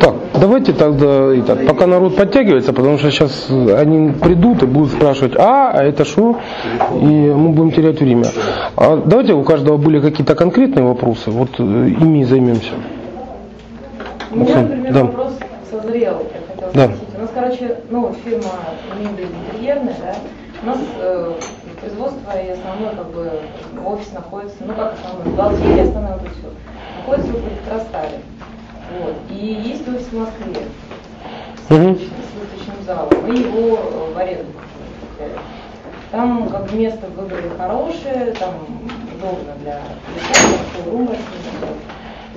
Так, давайте тогда, итак, пока народ подтягивается, потому что сейчас они придут и будут спрашивать, а, а это что? И мы будем терять время. А давайте у каждого были какие-то конкретные вопросы, вот э, ими и займемся. У меня, например, да. вопрос созрел, я хотела Да. спросить. У нас, короче, ну, фирма мебель интерьерная, да, у нас э, производство и основной, как бы, офис находится, ну, как основной, бухгалтерия основная, вот и все, находится в Электростале. Вот. И есть офис в Москве Мгм. с выставочным залом. Мы его э, в аренду взяли. Там как бы место выбрали хорошее, там удобно для телефона, шоурума.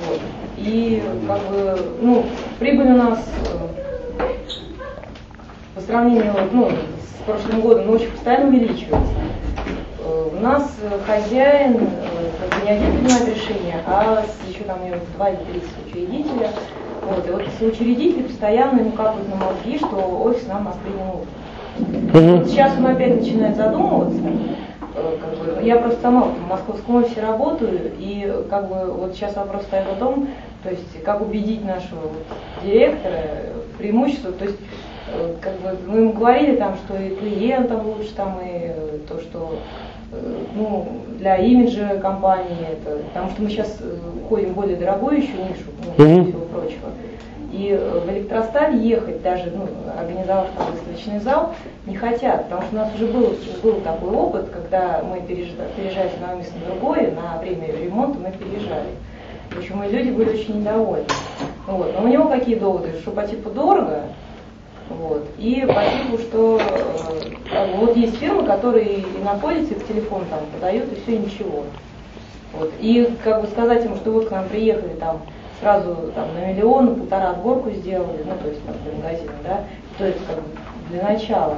Вот. И как бы, ну, прибыль у нас э, по сравнению ну, с прошлым годом ну, очень постоянно увеличивается. Э, У нас э, хозяин э, как бы не один принимает решение, а еще там наверное, два или три соучредителя. Вот. И вот соучредители постоянно ему капают на мозги, что офис нам Москве не нужен. Вот сейчас он опять начинает задумываться. как бы, я просто сама в московском офисе работаю, и как бы вот сейчас вопрос стоит о том, то есть как убедить нашего вот директора преимущество, то есть как бы мы ему говорили там, что и клиентам лучше, там и э, то, что э, ну, для имиджа компании это, потому что мы сейчас уходим в более дорогую еще нишу, ну, Мгм. всего прочего. И э, в электросталь ехать, даже ну, организовав там выставочный зал, не хотят, потому что у нас уже был, был такой опыт, когда мы переезжали, переезжали с одного места на другое, на время ремонта мы переезжали. В общем, и люди были очень недовольны. Вот. Но у него какие доводы? Что по типу дорого, вот. И по типу, что э, вот есть фирмы, которые и находятся, и по телефону там подают, и все, ничего. Вот. И как бы сказать ему, что вот к нам приехали там сразу там на миллион, полтора отборку сделали, ну то есть там для магазина, да, то есть как бы для начала.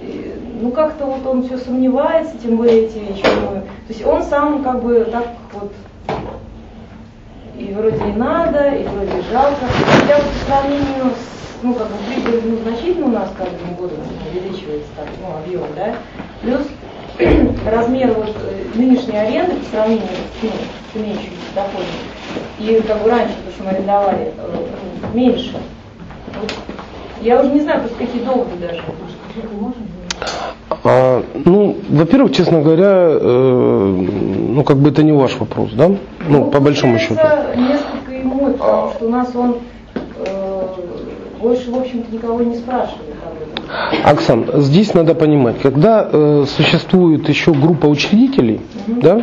И, ну как-то вот он все сомневается, тем более эти еще То есть он сам как бы так вот и вроде и надо, и вроде жалко. Хотя вот по сравнению с, ну, как бы прибыль ну, значительно у нас каждым годом увеличивается, так, ну, объем, да, плюс размер вот э, нынешней аренды по сравнению с, ну, с имеющимися доходами, и как бы раньше, то, что мы арендовали, э, ну, меньше. Вот я уже не знаю, просто какие доводы даже. А, ну, во-первых, честно говоря, э, ну как бы это не ваш вопрос, да? Ну, по большому счету. несколько и мой, потому что у нас он э, больше, в общем-то, никого не спрашивает. Оксан, здесь надо понимать, когда э, существует еще группа учредителей, да,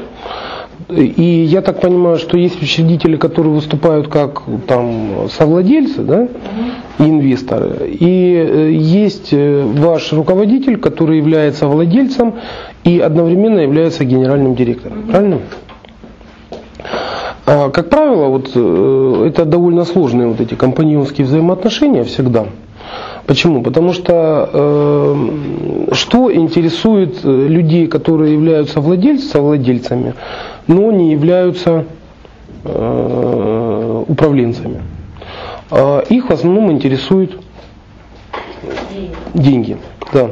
и я так понимаю, что есть учредители, которые выступают как там совладельцы, да, и инвесторы, и э, есть э, ваш руководитель, который является владельцем и одновременно является генеральным директором, правильно? А, Как правило, вот э, это довольно сложные вот эти компаньонские взаимоотношения всегда. Почему? Потому что э, что интересует людей, которые являются владельцами, совладельцами, но не являются э, управленцами? А их в основном интересуют деньги. Да.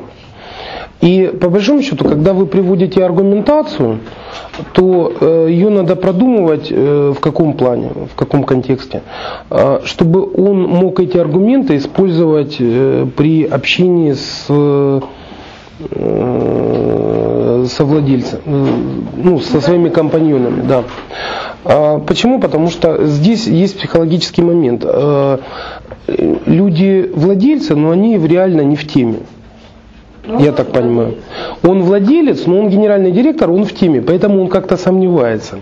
И по большому счету, когда вы приводите аргументацию, то э, ее надо продумывать э, в каком плане, в каком контексте, Э, чтобы он мог эти аргументы использовать э, при общении с совладельцем, э, ну, со своими компаньонами, да. А Почему? Потому что здесь есть психологический момент. Э, Люди владельцы, но они реально не в теме. Я так понимаю. Он владелец, но он генеральный директор, он в теме, поэтому он как-то сомневается.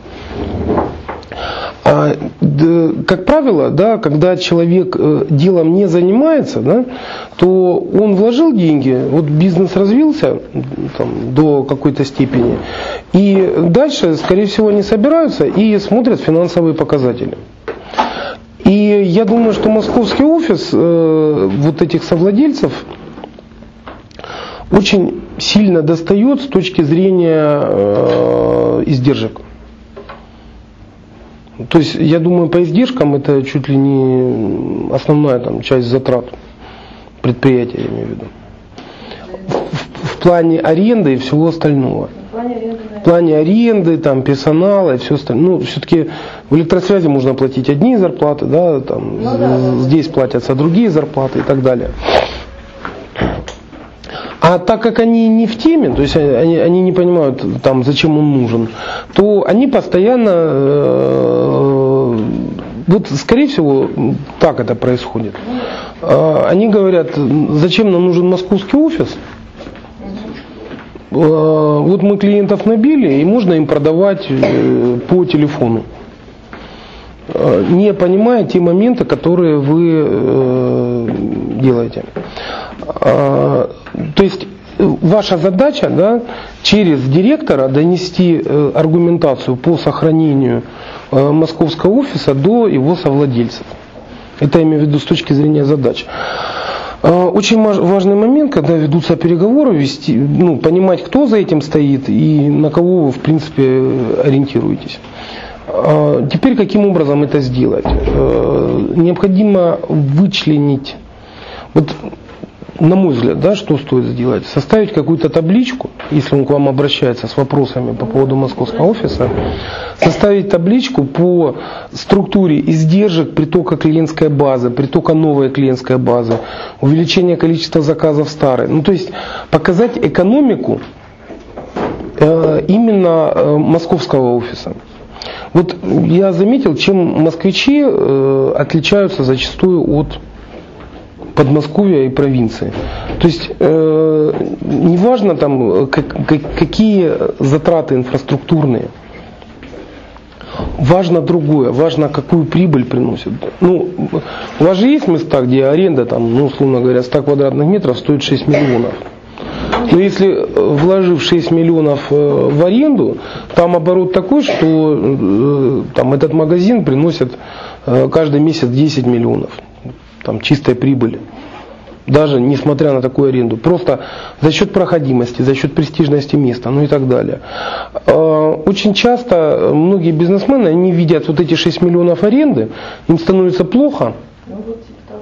А, как правило, да, когда человек э, делом не занимается, да, то он вложил деньги, вот бизнес развился там, до какой-то степени, и дальше, скорее всего, они собираются и смотрят финансовые показатели. И я думаю, что московский офис э, вот этих совладельцев очень сильно достает с точки зрения э, издержек. То есть, я думаю, по издержкам это чуть ли не основная там, часть затрат предприятия, я имею в виду. В, в плане аренды и всего остального. В плане аренды, В плане аренды, там, персонала и все остальное. Ну, все-таки в электросвязи можно платить одни зарплаты, да, там, Ну да, да, да. здесь платятся другие зарплаты и так далее. А так как они не в теме, то есть они, они не понимают, там, зачем он нужен, то они постоянно, э, вот скорее всего, так это происходит. Э, Они говорят, зачем нам нужен московский офис, Э, вот мы клиентов набили, и можно им продавать э, по телефону. Э, Не понимая те моменты, которые вы делаете. А, То есть э, ваша задача да, через директора донести э, аргументацию по сохранению э, московского офиса до его совладельцев. Это я имею в виду с точки зрения задач. А, Очень важный момент, когда ведутся переговоры, вести, ну, понимать, кто за этим стоит и на кого вы, в принципе, ориентируетесь. А, Теперь каким образом это сделать? Необходимо вычленить, вот на мой взгляд, да, что стоит сделать? Составить какую-то табличку, если он к вам обращается с вопросами по поводу московского офиса, составить табличку по структуре издержек притока клиентской базы, притока новой клиентской базы, увеличение количества заказов старой. Ну, то есть показать экономику э, именно э, московского офиса. Вот я заметил, чем москвичи э, отличаются зачастую от Подмосковья и провинции. То есть э, неважно там как- как- какие затраты инфраструктурные, важно другое, важно какую прибыль приносит. Ну, у вас же есть места, где аренда там, ну, условно говоря, 100 квадратных метров стоит 6 миллионов. Но если э, вложив 6 миллионов э, в аренду, там оборот такой, что э, там этот магазин приносит каждый месяц 10 миллионов там, чистой прибыли. Даже несмотря на такую аренду. Просто за счет проходимости, за счет престижности места, ну и так далее. Э, Очень часто многие бизнесмены, они видят вот эти 6 миллионов аренды, им становится плохо, Ну типа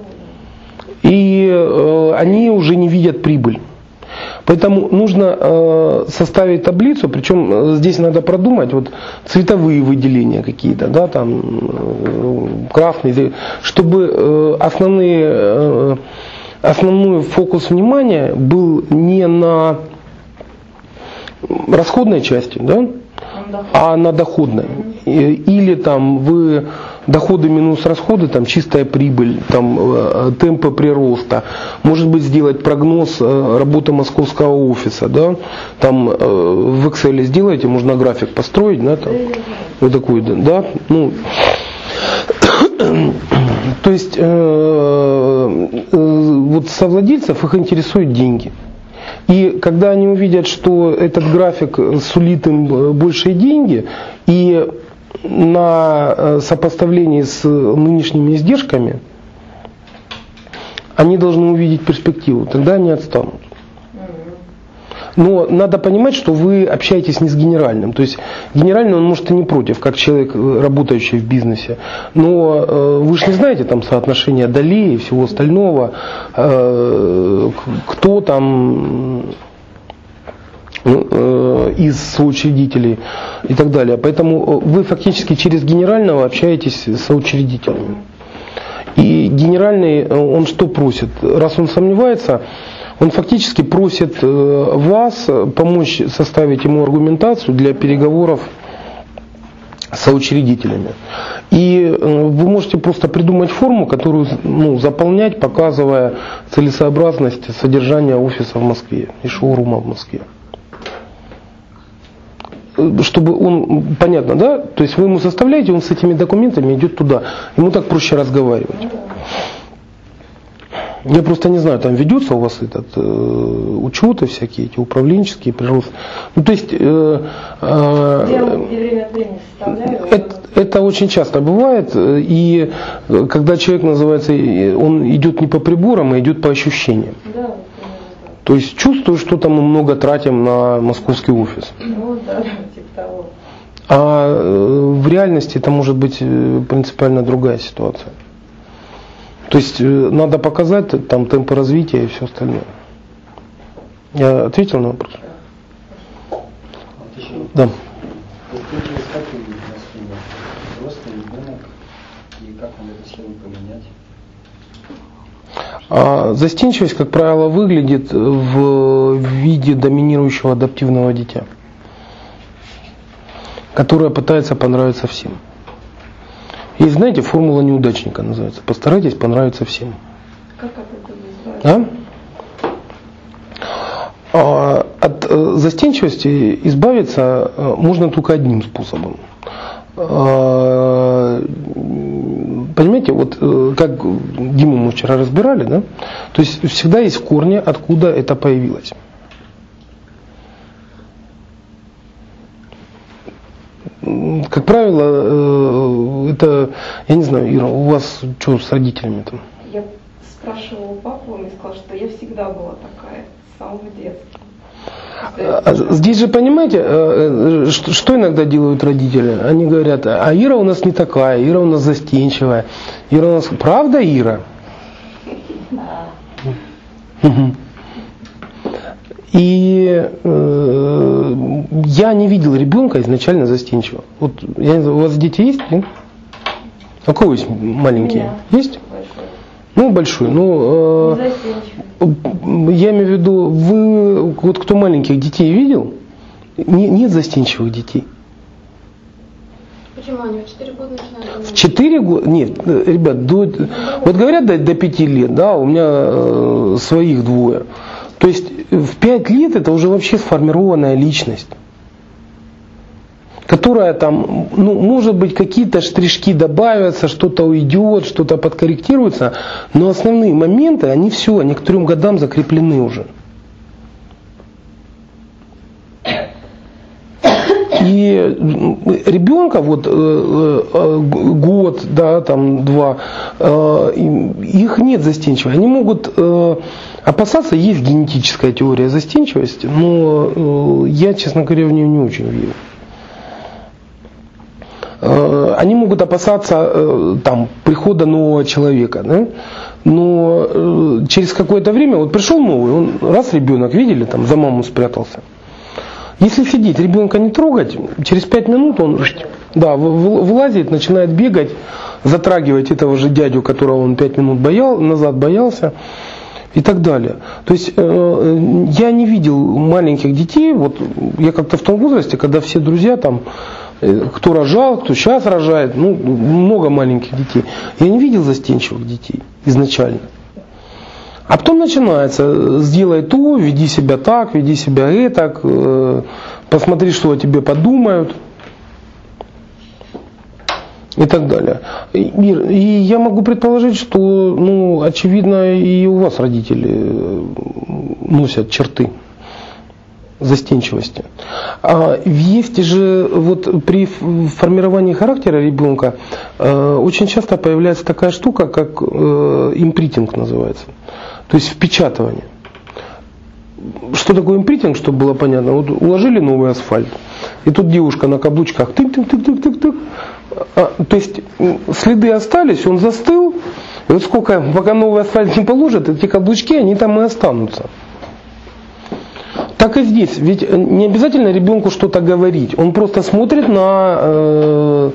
и э, они уже не видят прибыль. Поэтому нужно э, составить таблицу, причем э, здесь надо продумать вот цветовые выделения какие-то, да, там э, красный, зе- чтобы э, основные, э, основной фокус внимания был не на расходной части, да, а на доходной. Или там вы доходы минус расходы, там чистая прибыль, там э, темпы прироста. Может быть сделать прогноз э, работы московского офиса, да, там э, в Excel сделаете, можно график построить, да, там, вот такой, да, ну, то есть э, э, вот совладельцев их интересуют деньги. И когда они увидят, что этот график сулит им большие деньги, и на э, сопоставлении с нынешними издержками, они должны увидеть перспективу, тогда они отстанут. Но надо понимать, что вы общаетесь не с генеральным. То есть генеральный он может и не против, как человек, э, работающий в бизнесе. Но э, вы же не знаете там соотношение долей и всего остального, э, кто там э, из соучредителей и так далее. Поэтому э, вы фактически через генерального общаетесь с соучредителями. И генеральный, э, он что просит? Раз он сомневается, он фактически просит э, вас э, помочь составить ему аргументацию для переговоров соучредителями. И э, вы можете просто придумать форму, которую ну, заполнять, показывая целесообразность содержания офиса в Москве и шоурума в Москве Э, чтобы он, понятно, да? То есть вы ему составляете, он с этими документами идет туда. Ему так проще разговаривать. Я просто не знаю, там ведется у вас этот э, учеты всякие, эти управленческие прирост. Ну, то есть э, э, это, это очень часто бывает, э, и э, когда человек называется, он идет не по приборам, а идет по ощущениям. Да. То есть чувствую, что там мы много тратим на московский офис. Ну да, типа того. А э, в реальности это может быть э, принципиально другая ситуация. То есть э, надо показать там темпы развития и все остальное. Я ответил на вопрос? Да. Вот как выглядит на схеме? Взрослый ребенок, и как надо эту схему поменять? А застенчивость, как правило, выглядит в виде доминирующего адаптивного дитя, которое пытается понравиться всем. Есть, знаете, формула неудачника называется. Постарайтесь понравиться всем. Как это называется? А? А, от э, застенчивости избавиться э, можно только одним способом. Понимаете, вот э, как Диму мы вчера разбирали, да? То есть всегда есть корни, откуда это появилось. Как правило, это, я не знаю, Ира, у вас что с родителями там? Я спрашивала папу, он мне сказал, что я всегда была такая, с самого детства. А здесь же, понимаете, э, э, что иногда делают родители? Они говорят, а Ира у нас не такая, Ира у нас застенчивая. Ира у нас... Правда, Ира? Угу. И э, я не видел ребенка изначально застенчивого. Вот я не знаю, у вас дети есть? Нет? А кого есть маленькие? Есть? Ну, большой. Ну, э, я имею в виду, вы, вот кто маленьких детей видел, не, нет застенчивых детей. Почему они в 4 года начинают? В 4 года? Нет, ребят, до, вот говорят до, до 5 лет, да, у меня э, своих двое. То есть в 5 лет это уже вообще сформированная личность которая там, ну, может быть, какие-то штришки добавятся, что-то уйдет, что-то подкорректируется, но основные моменты, они все, они к трем годам закреплены уже. И ребенка вот э, э, год, да, там два, э, их нет застенчивой. Они могут опасаться, есть генетическая теория застенчивости, но я, честно говоря, в нее не очень верю. Э, они могут опасаться э, там, прихода нового человека. Да? Но э, через какое-то время, вот пришел новый, он раз ребенок, видели, там за маму спрятался. Если сидеть, ребенка не трогать, через пять минут он да, вылазит, начинает бегать, затрагивать этого же дядю, которого он пять минут боял, назад боялся и так далее. То есть я не видел маленьких детей, вот я как-то в том возрасте, когда все друзья там кто рожал, кто сейчас рожает, ну, много маленьких детей. Я не видел застенчивых детей изначально. А потом начинается, сделай то, веди себя так, веди себя и так, э, посмотри, что о тебе подумают и так далее. И, и я могу предположить, что, ну, очевидно, и у вас родители э, носят черты застенчивости. А есть же вот при формировании характера ребенка э, очень часто появляется такая штука, как э, импритинг называется. То есть впечатывание. Что такое импритинг, чтобы было понятно? Вот уложили новый асфальт, и тут девушка на каблучках тык-тык-тык-тык-тык. А, то есть следы остались, он застыл, и вот сколько, пока новый асфальт не положат, эти каблучки, они там и останутся. Так и здесь. Ведь э, не обязательно ребенку что-то говорить. Он просто смотрит на э,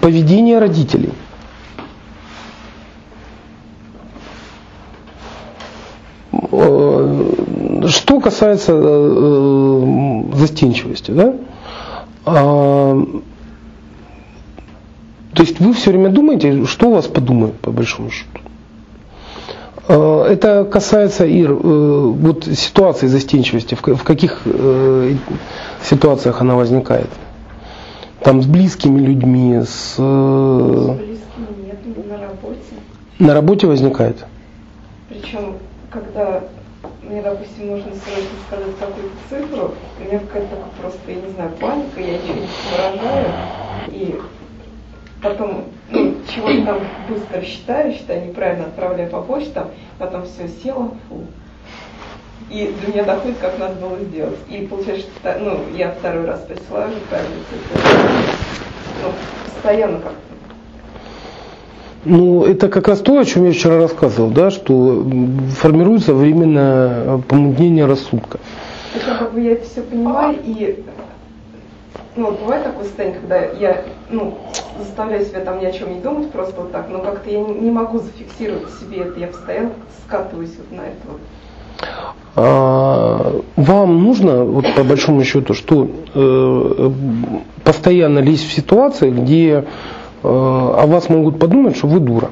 поведение родителей. Э, что касается э, э, застенчивости, да? А, то есть вы все время думаете, что у вас подумают, по большому счету. Э, это касается, Ир, э, вот ситуации застенчивости, в каких э, ситуациях она возникает? Там с близкими людьми, с... С близкими нет, на работе. На работе возникает? Причем, когда мне, допустим, нужно срочно сказать какую-то цифру, у меня какая-то просто, я не знаю, паника, я ничего не выражаю, и потом ну, чего-то там быстро считаю, считаю неправильно, отправляю по почтам, потом все села, фу. И до меня доходит, как надо было сделать. И получается, что ну, я второй раз присылаю неправильно Ну, постоянно как-то. Ну, это как раз то, о чем я вчера рассказывал, да, что формируется временное помутнение рассудка. Причем, как бы я это все понимаю, и ну, вот бывает такое состояние, когда я, ну, заставляю себя там ни о чем не думать, просто вот так, но как-то я не, не могу зафиксировать себе это, я постоянно скатываюсь вот на это вот. А, вам нужно, вот по большому счету, что э, постоянно лезть в ситуации, где э, о вас могут подумать, что вы дура.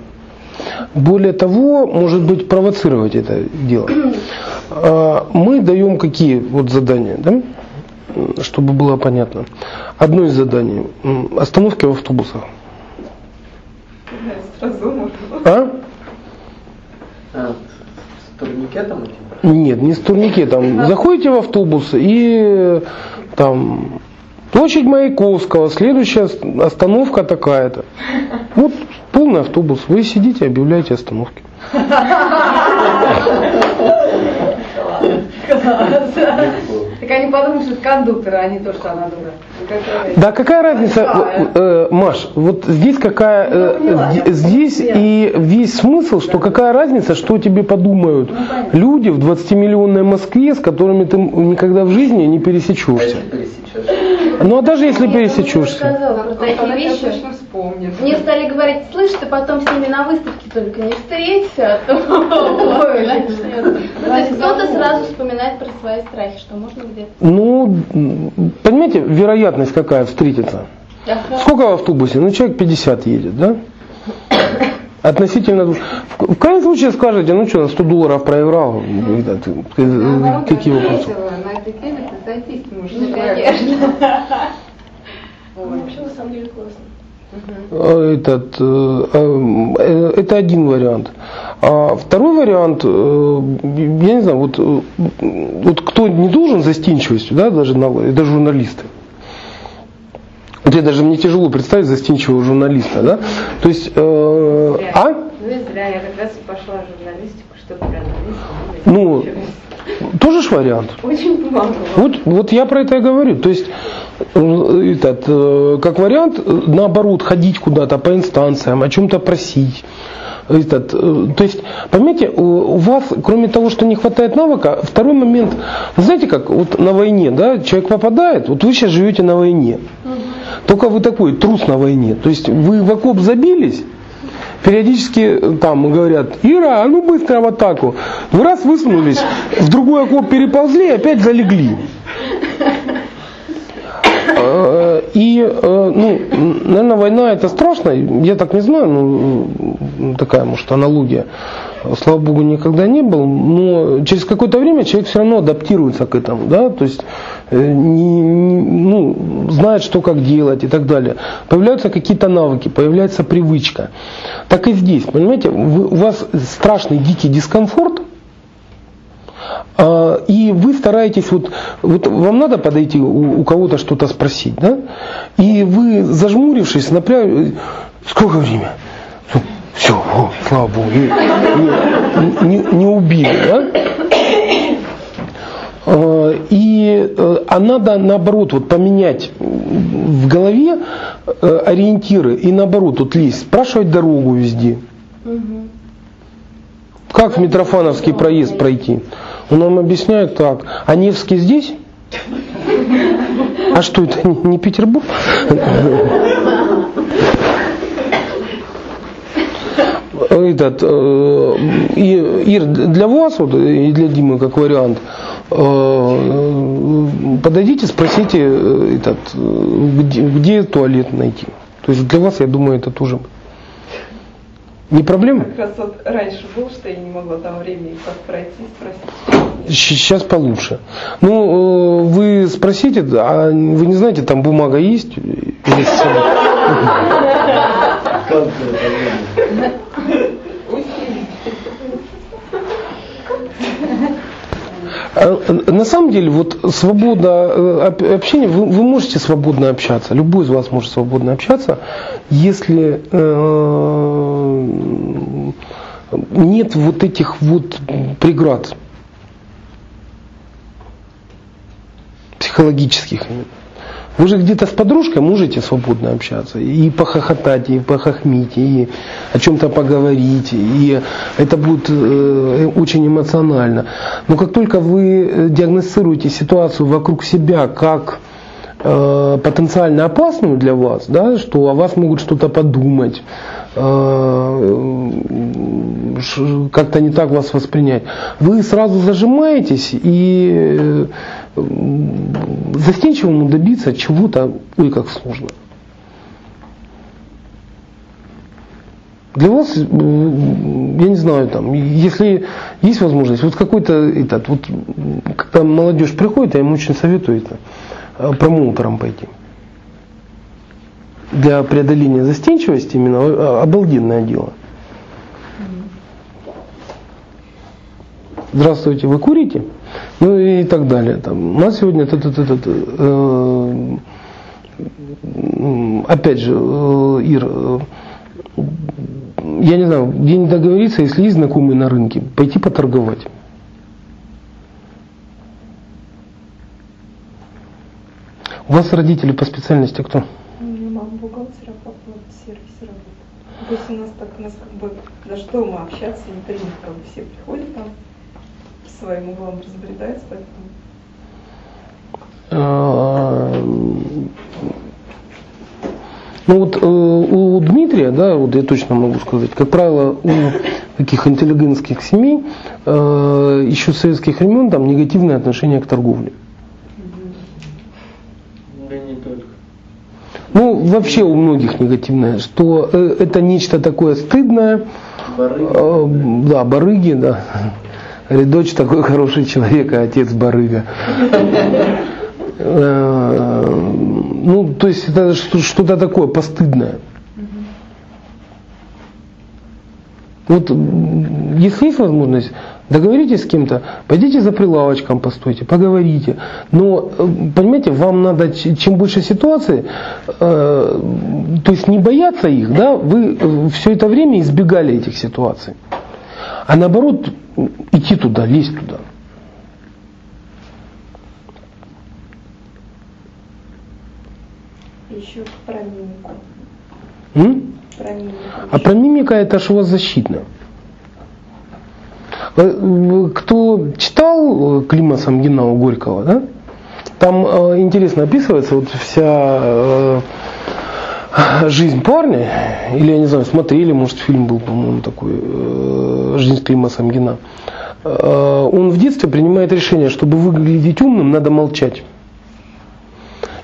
Более того, может быть, провоцировать это дело. А, мы даем какие вот задания, да? Чтобы было понятно. Одно из заданий – остановки в автобусах. А? А, с турникетом? Нет, не с турникетом. Заходите в автобус и там площадь Маяковского, следующая остановка такая-то. Вот полный автобус, вы сидите, объявляете остановки. Так они подумают, что это кондуктор, а не то, что она дура. Да какая разница, Большая. э, Маш, вот здесь какая, э, Ну, поняла. здесь и весь смысл, что какая разница, что тебе подумают Ну, понятно. люди в 20-миллионной Москве, с которыми ты никогда в жизни не А пересечешься. Ну а даже если Я только пересечешься. сказала такие Она вещи. вспомнит. Мне стали говорить, слышь, ты потом с ними на выставке только не встреться, а то Ой, начнется». Ну, то есть кто-то сразу вспоминает про свои страхи, что можно Ну, понимаете, вероятность какая встретиться? Ага. Сколько в автобусе? Ну, человек 50 едет, да? Относительно... В, в крайнем случае скажете, ну что, на 100 долларов проиграл. Да, ты- Какие вопросы? на этой теме ты сойтись можешь. Ну, конечно. Вообще, на самом деле, классно. Э, Этот, э, э, это один вариант. А второй вариант, я не знаю, вот, вот кто не должен застенчивостью, да, даже, на- это журналисты. Вот я даже мне тяжело представить застенчивого журналиста, да? То есть, э, а? Ну и зря, я как раз и пошла в журналистику, чтобы прям Ну, тоже ж вариант. Очень помогало. Вот, вот я про это и говорю. То есть, э, этот, э, как вариант, э, наоборот, ходить куда-то по инстанциям, о чем-то просить. Этот, то есть, понимаете, у, вас, кроме того, что не хватает навыка, второй момент, знаете как, вот на войне, да, человек попадает, вот вы сейчас живете на войне, только вы такой трус на войне, то есть вы в окоп забились, периодически э, там говорят, Ира, а ну быстро в атаку. Вы раз высунулись, в другой окоп переползли и опять залегли. Э, И, э, ну, наверное, война это страшно, я так не знаю, ну, такая, может, аналогия. Слава Богу, никогда не был, но через какое-то время человек все равно адаптируется к этому, да, то есть э, не- ну, знает, что как делать и так далее. Появляются какие-то навыки, появляется привычка. Так и здесь, понимаете, у вас страшный дикий дискомфорт, и вы стараетесь, вот, вот вам надо подойти у, у кого-то что-то спросить, да? И вы, зажмурившись, напряг... Сколько время? Все, о, слава Богу, не, не- не убили, да? А, И, э, а надо наоборот вот поменять в голове э, ориентиры и наоборот вот лезть, спрашивать дорогу везде. Как в Митрофановский проезд пройти? Он нам объясняет так. А Невский здесь? А что это, не Петербург? Этот, э, и, Ир, для вас вот, и для Димы как вариант, э, подойдите, спросите, э, этот, где, где туалет найти. То есть для вас, я думаю, это тоже не проблема. Как раз вот раньше был, что я не могла там времени как пройти, спросить. Сейчас получше. Ну, э, вы спросите, а вы не знаете, там бумага есть? Или с собой? Как это время? А, На самом деле, вот свобода э, об- общения, вы, вы можете свободно общаться, любой из вас может свободно общаться, если э, нет вот этих вот преград психологических именно. Вы же где-то с подружкой можете свободно общаться, и похохотать, и похохмить, и о чем-то поговорить, и это будет э, очень эмоционально. Но как только вы э, диагностируете ситуацию вокруг себя как э, потенциально опасную для вас, да, что о вас могут что-то подумать, э, как-то не так вас воспринять, вы сразу зажимаетесь и э, застенчивому добиться чего-то, ой, как сложно. Для вас, э, я не знаю, там, если есть возможность, вот какой-то этот, вот, когда молодежь приходит, я им очень советую это, э, промоутером пойти. Для преодоления застенчивости именно э, обалденное дело. Здравствуйте, вы курите? Ну и так далее. Там, у нас сегодня т- т- т- т- т- э, опять же, э, Ир, э, я не знаю, где-нибудь договориться, если есть знакомые на рынке, пойти поторговать. У вас родители по специальности кто? Мама бухгалтер, а папа в сервисе работает. То есть у нас так, у нас как бы даже дома общаться не принято, как бы все приходят там своим углам разбредаются, поэтому А, Ну вот э, у Дмитрия, да, вот я точно могу сказать, как правило, у таких интеллигентских семей э, еще с советских времен там негативное отношение к торговле. Да не только. Ну, вообще у многих негативное, что э, это нечто такое стыдное, Барыги. Э, Да, барыги, да. Говорит, дочь такой хороший человек, а отец барыга. Э, Ну, то есть это что- что-то такое постыдное. Вот если есть возможность, договоритесь с кем-то, пойдите за прилавочком, постойте, поговорите. Но, э, понимаете, вам надо, чем больше ситуаций, э, то есть не бояться их, да, вы все это время избегали этих ситуаций. А наоборот, идти туда, лезть туда. еще про мимику. М? Про мимику. А про мимика это ж у вас защитно. Э, э, Кто читал э, Клима Самгина у Горького, да? Там э, интересно описывается вот вся э, жизнь парня, или я не знаю, смотрели, может фильм был, по-моему, такой, э, жизнь Клима Самгина. Э, Он в детстве принимает решение, чтобы выглядеть умным, надо молчать.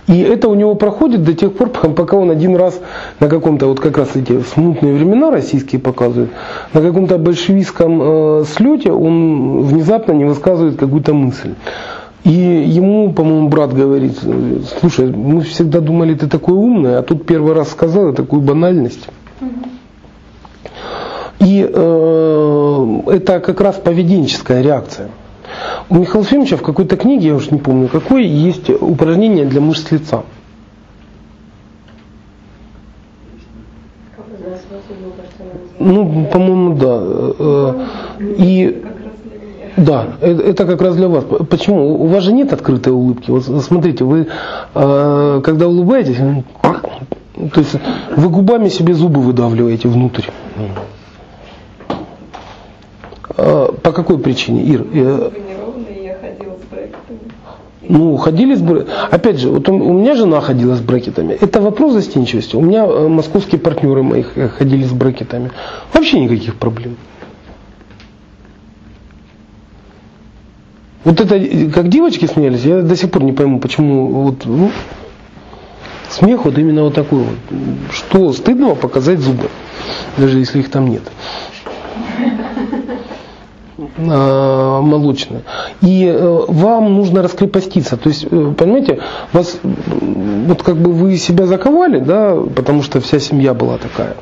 И это у него проходит до тех пор, пока он один раз на каком-то, вот как раз эти смутные времена российские показывают, на каком-то большевистском э, слете он внезапно не высказывает какую-то мысль. И ему, по-моему, брат говорит, слушай, мы всегда думали, ты такой умный, а тут первый раз сказал такую банальность. И э, это как раз поведенческая реакция. У Михаила Ефимовича в какой-то книге, я уж не помню какой, есть упражнение для мышц лица. Ну, по-моему, да. Э, И Как раз для меня. Да, э- это как раз для вас. Почему? У вас же нет открытой улыбки. Вот смотрите, вы э, когда улыбаетесь, то есть вы губами себе зубы выдавливаете внутрь. Э, По какой причине, Ир? Ну, ходили с брекетами. Опять же, вот у у меня жена ходила с брекетами. Это вопрос застенчивости. У меня э, московские партнеры мои ходили с брекетами. Вообще никаких проблем. Вот это, как девочки смеялись, я до сих пор не пойму, почему вот, ну, смех вот именно вот такой вот. Что стыдного показать зубы, даже если их там нет а, молочные. И э, вам нужно раскрепоститься. То есть, э, понимаете, вас, вот как бы вы себя заковали, да, потому что вся семья была такая.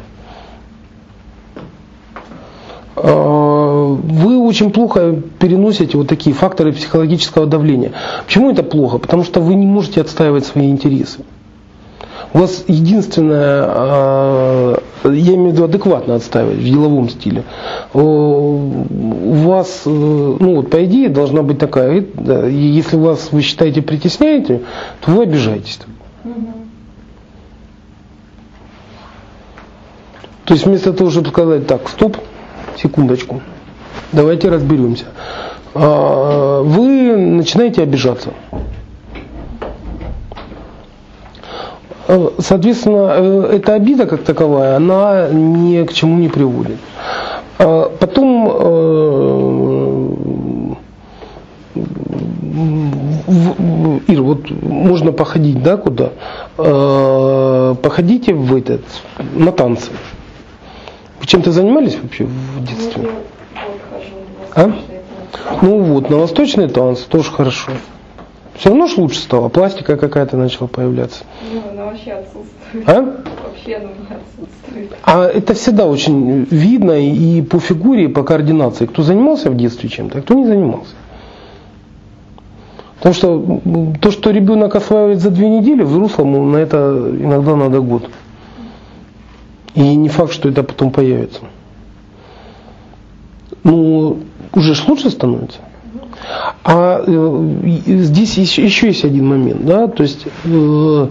А, Вы очень плохо переносите вот такие факторы психологического давления. Почему это плохо? Потому что вы не можете отстаивать свои интересы. У вас единственное, а, я имею в виду адекватно отстаивать в деловом стиле. О, У вас, э, ну вот по идее должна быть такая, э, если вас вы считаете притесняете, то вы обижаетесь. То есть вместо того, чтобы сказать, так, стоп, секундочку, давайте разберемся, а, вы начинаете обижаться. Э, Соответственно, э, эта обида как таковая, она ни к чему не приводит. А Потом э, Ир, вот можно походить, да, куда? Походите в этот, на танцы. Вы чем-то занимались вообще в Ну, детстве? в А? Ну вот, на восточные танцы тоже хорошо. Все равно ж лучше стало, пластика какая-то начала появляться. Ну, она вообще отсутствует. А? Вообще она отсутствует. А это всегда очень видно и по фигуре, и по координации. Кто занимался в детстве чем-то, а кто не занимался. Потому что то, что ребенок осваивает за две недели, взрослому на это иногда надо год. И не факт, что это потом появится. Ну, уже ж лучше становится. А э, здесь еще, еще есть один момент, да, то есть э,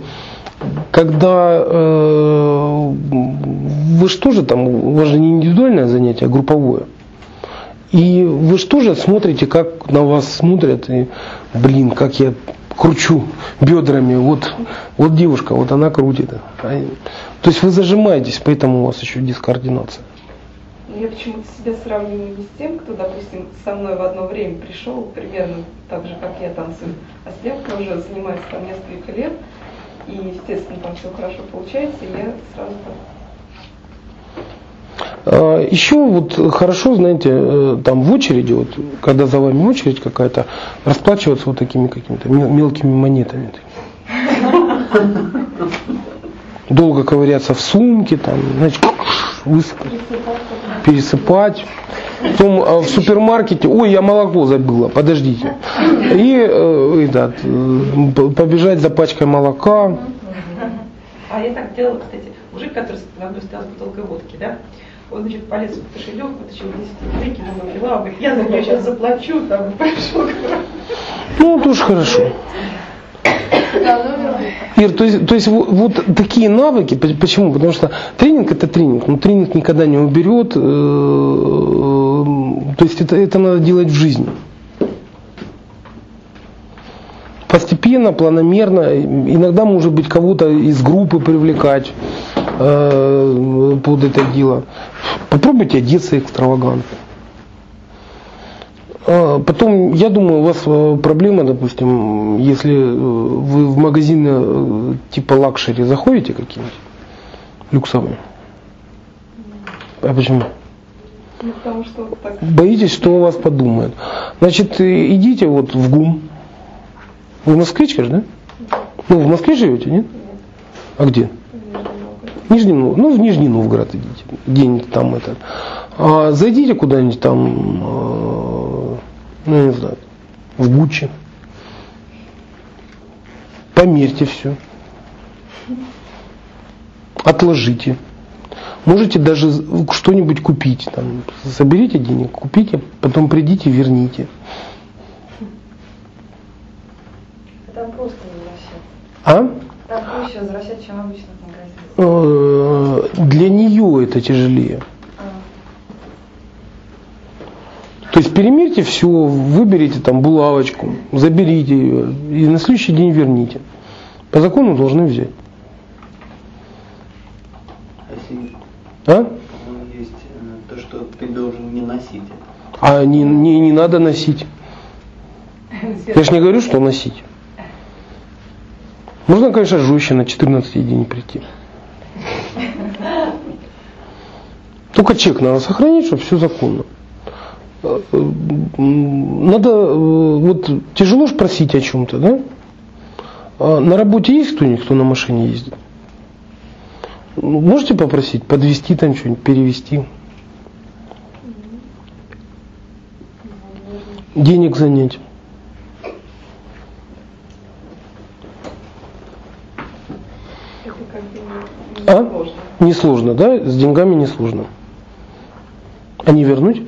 когда э, вы же там, у вас же не индивидуальное занятие, а групповое. И вы же тоже смотрите, как на вас смотрят, и, блин, как я кручу бедрами, вот, вот девушка, вот она крутит. То есть вы зажимаетесь, поэтому у вас еще дискоординация. Я почему-то себя сравниваю не с тем, кто, допустим, со мной в одно время пришел, примерно так же, как я танцую, а с тем, кто уже занимается там несколько лет, и, естественно, там все хорошо получается, и я сразу так А, Еще вот хорошо, знаете, э, там в очереди, вот, когда за вами очередь какая-то, расплачиваться вот такими какими-то мел- мелкими монетами. Долго ковыряться в сумке, там, знаете, высыпать, пересыпать. Потом а, в супермаркете, ой, я молоко забыла, подождите. И э, этот, э, побежать за пачкой молока. А я так делала, кстати, мужик, который на мной стоял с бутылкой водки, да, он, значит, полез в кошелек, вытащил 10 рублей, кинул на прилавок, говорит, я за нее сейчас заплачу, там, и пошел. Ну, тоже хорошо. Ир, то есть, то есть вот, вот такие навыки, по- почему? Потому что тренинг это тренинг, но тренинг никогда не уберет, э, то есть это, это надо делать в жизни. Постепенно, планомерно, иногда может быть кого-то из группы привлекать э, под это дело. Попробуйте одеться экстравагантно. А, Потом, я думаю, у вас э, проблема, допустим, если э, вы в магазины э, типа luxury заходите какие-нибудь, люксовые. А почему? Ну, потому что так Боитесь, что о вас подумают. Значит, идите вот в ГУМ. Вы москвичка же, да? Ну, в Москве живете, нет? А где? В Нижнем, Нов- ну, в Нижний Новгород идите, где-нибудь там это. А зайдите куда-нибудь там, ну, я не знаю, в Гуччи. Померьте все. Отложите. Можете даже что-нибудь купить. Там, соберите денег, купите, потом придите, верните. Там просто возвращать. А? Там проще возвращать, чем обычно в магазине. Э, Для нее это тяжелее. То есть перемерьте все, выберите там булавочку, заберите ее и на следующий день верните. По закону должны взять. А? ну, есть э, то, что ты должен не носить. А не, не, не надо носить. Я же не говорю, что носить. Можно, конечно, жестче на 14 день прийти. Только чек надо сохранить, чтобы все законно. Э, Надо, э, вот тяжело же просить о чем-то, да? А на работе есть кто-нибудь, кто на машине ездит? Ну, Можете попросить подвести там что-нибудь, перевести? Денег занять. А? сложно. Несложно, да? С деньгами несложно. А не вернуть?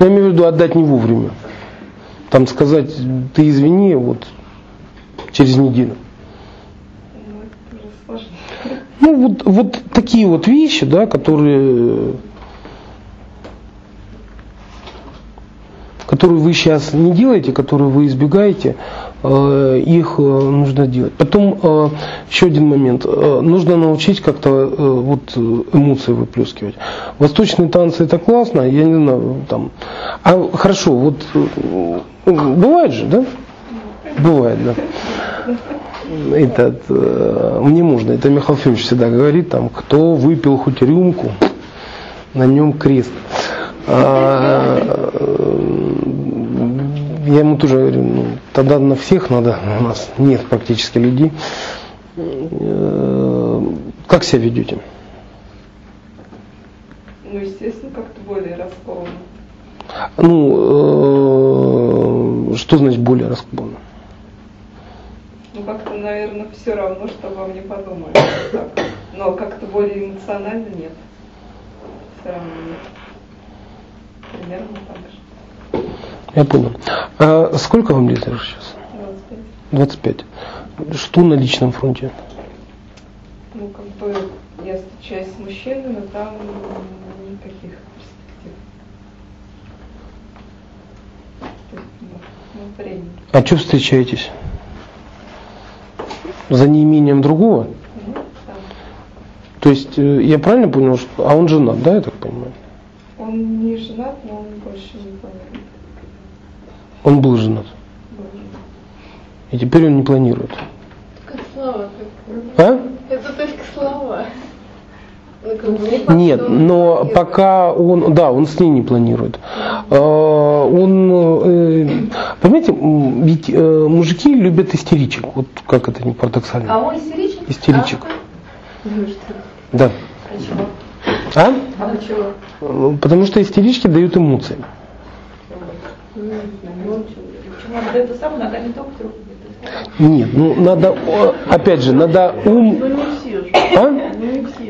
Я имею в виду отдать не вовремя. Там сказать, ты извини, вот через неделю. Ну, вот, вот такие вот вещи, да, которые, которые вы сейчас не делаете, которые вы избегаете, их э, нужно делать. Потом э, еще один момент. Э, Нужно научить как-то э, вот э, эмоции выплескивать. Восточные танцы это классно, я не знаю, там. А хорошо, вот э, бывает же, да? Бывает, да. Этот, э, мне можно, это Михаил Фимович всегда говорит, там, кто выпил хоть рюмку, на нем крест. А, э, я ему тоже говорю, ну, тогда на всех надо, у нас нет практически людей. Э, Как себя ведете? Ну, естественно, как-то более раскованно. Ну, э, что значит более раскованно? Ну, как-то, наверное, все равно, что обо мне подумали. Так. Но как-то более эмоционально нет. Все равно нет. Примерно так же. Я понял. А сколько вам лет сейчас? 25. 25. Что на личном фронте? Ну, как бы я встречаюсь с мужчиной, но там никаких перспектив. Ну. А что встречаетесь? За неимением другого? Ну, да. То есть, э, я правильно понял, что... А он женат, да, я так понимаю? Он не женат, но он больше не планирует. Он был женат. И теперь он не планирует. Только слова. только. А? Это только слова. Ну, как не Нет, но пока он, да, он с ней не планирует. А, Он, э, понимаете, ведь э, мужики любят истеричек, вот как это не парадоксально. А он истеричен? Истеричек, Ну что? да. Почему? А? А почему? Э, Потому что истерички дают эмоции. Почему он дает это самое, нога не только трогает. Нет, ну надо, опять же, надо ум... Ну. А?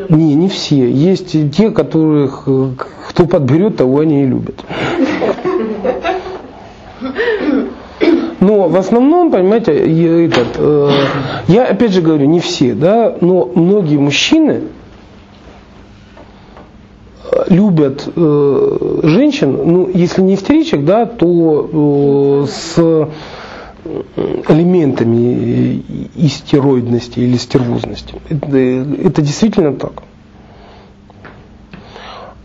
Ну не. Не, все. Есть те, которых э, кто подберет, того они и любят. Но в основном, понимаете, этот, э, я опять же говорю, не все, да, но многие мужчины любят э, женщин, ну, если не истеричек, да, то э, с э, элементами истероидности или стервозности. Это, это действительно так.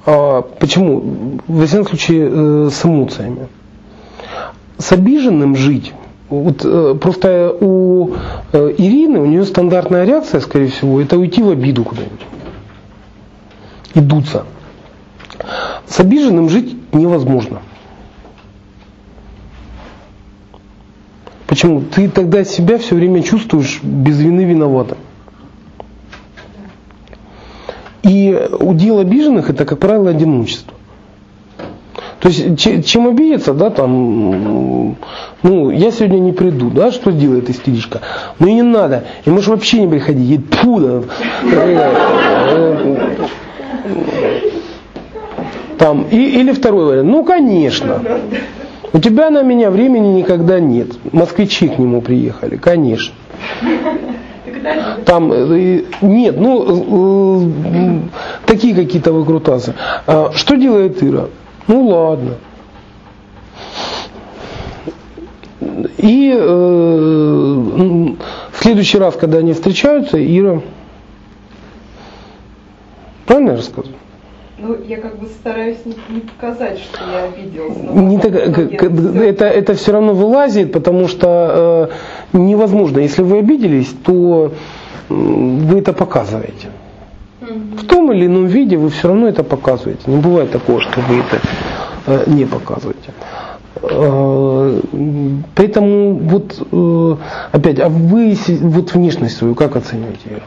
А, почему? Во всяком случае, э, с эмоциями. С обиженным жить. Вот э, просто у э, Ирины, у нее стандартная реакция, скорее всего, это уйти в обиду куда-нибудь. И дуться. С обиженным жить невозможно. Почему? Ты тогда себя все время чувствуешь без вины виноватым. И удел обиженных это, как правило, одиночество. То есть, че- чем обидеться, да, там, ну, я сегодня не приду, да, что делает истеричка? Ну и не надо, и можешь вообще не приходить, и тьфу, да. Э, Там, и, или второй вариант, ну, конечно. У тебя на меня времени никогда нет. Москвичи к нему приехали, конечно. Там э, нет, ну э, э, такие какие-то выкрутасы. А что делает Ира? Ну ладно. И э, в следующий раз, когда они встречаются, Ира... Правильно я? Я как бы стараюсь не, не показать, что я обиделась. но Не так- как- это, это все равно вылазит, потому что э, невозможно. Если вы обиделись, то вы это показываете. В том или ином виде вы все равно это показываете. Не бывает такого, что вы это э, не показываете. Э, Поэтому вот э, опять, а вы вот внешность свою как оцениваете ее?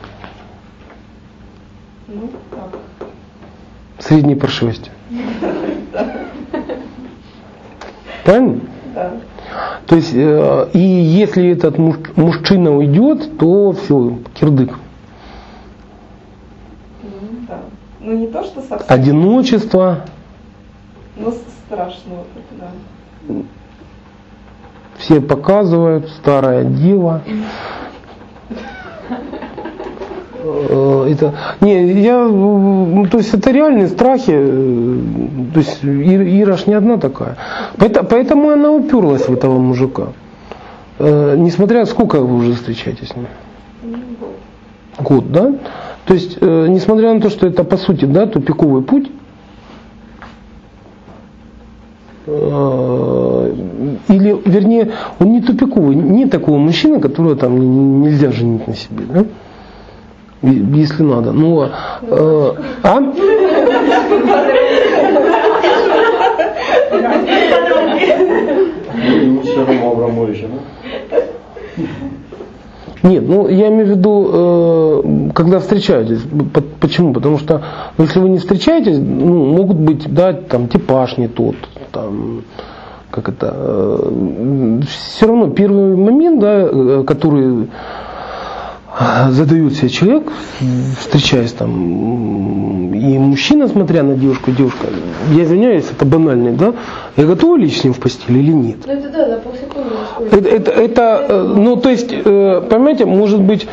Ну. Средней паршивости. Правильно? Да. То есть, э, и если этот муж- мужчина уйдет, то все, кирдык. Ну, да. Ну, не то, что совсем, Одиночество, но с- страшно вот это, да. все показывают, старая дева. Э, Это, не, я, ну, то есть это реальные страхи, э, то есть Ира, Ира ж не одна такая. Поэтому, поэтому она уперлась в этого мужика. Э, несмотря сколько вы уже встречаетесь с ним? Год, да? То есть, несмотря на то, что это по сути, да, тупиковый путь, или, вернее, он не тупиковый, нет такого мужчины, которого там нельзя женить на себе, да? Если надо. Э, а? Ну, равно Абрамовича, да? Нет, ну я имею в виду, э, когда встречаетесь. Почему? Потому что ну, если вы не встречаетесь, ну, могут быть, да, там типаж не тот, там, как это, э, все равно первый момент, да, э, который задает себе человек, встречаясь там, и мужчина, смотря на девушку, девушка, я извиняюсь, это банальный, да, я готова лечь с ним в постели или нет? Ну это да, за полсекунды. Это, это, это, э, ну то есть, э, понимаете, может быть,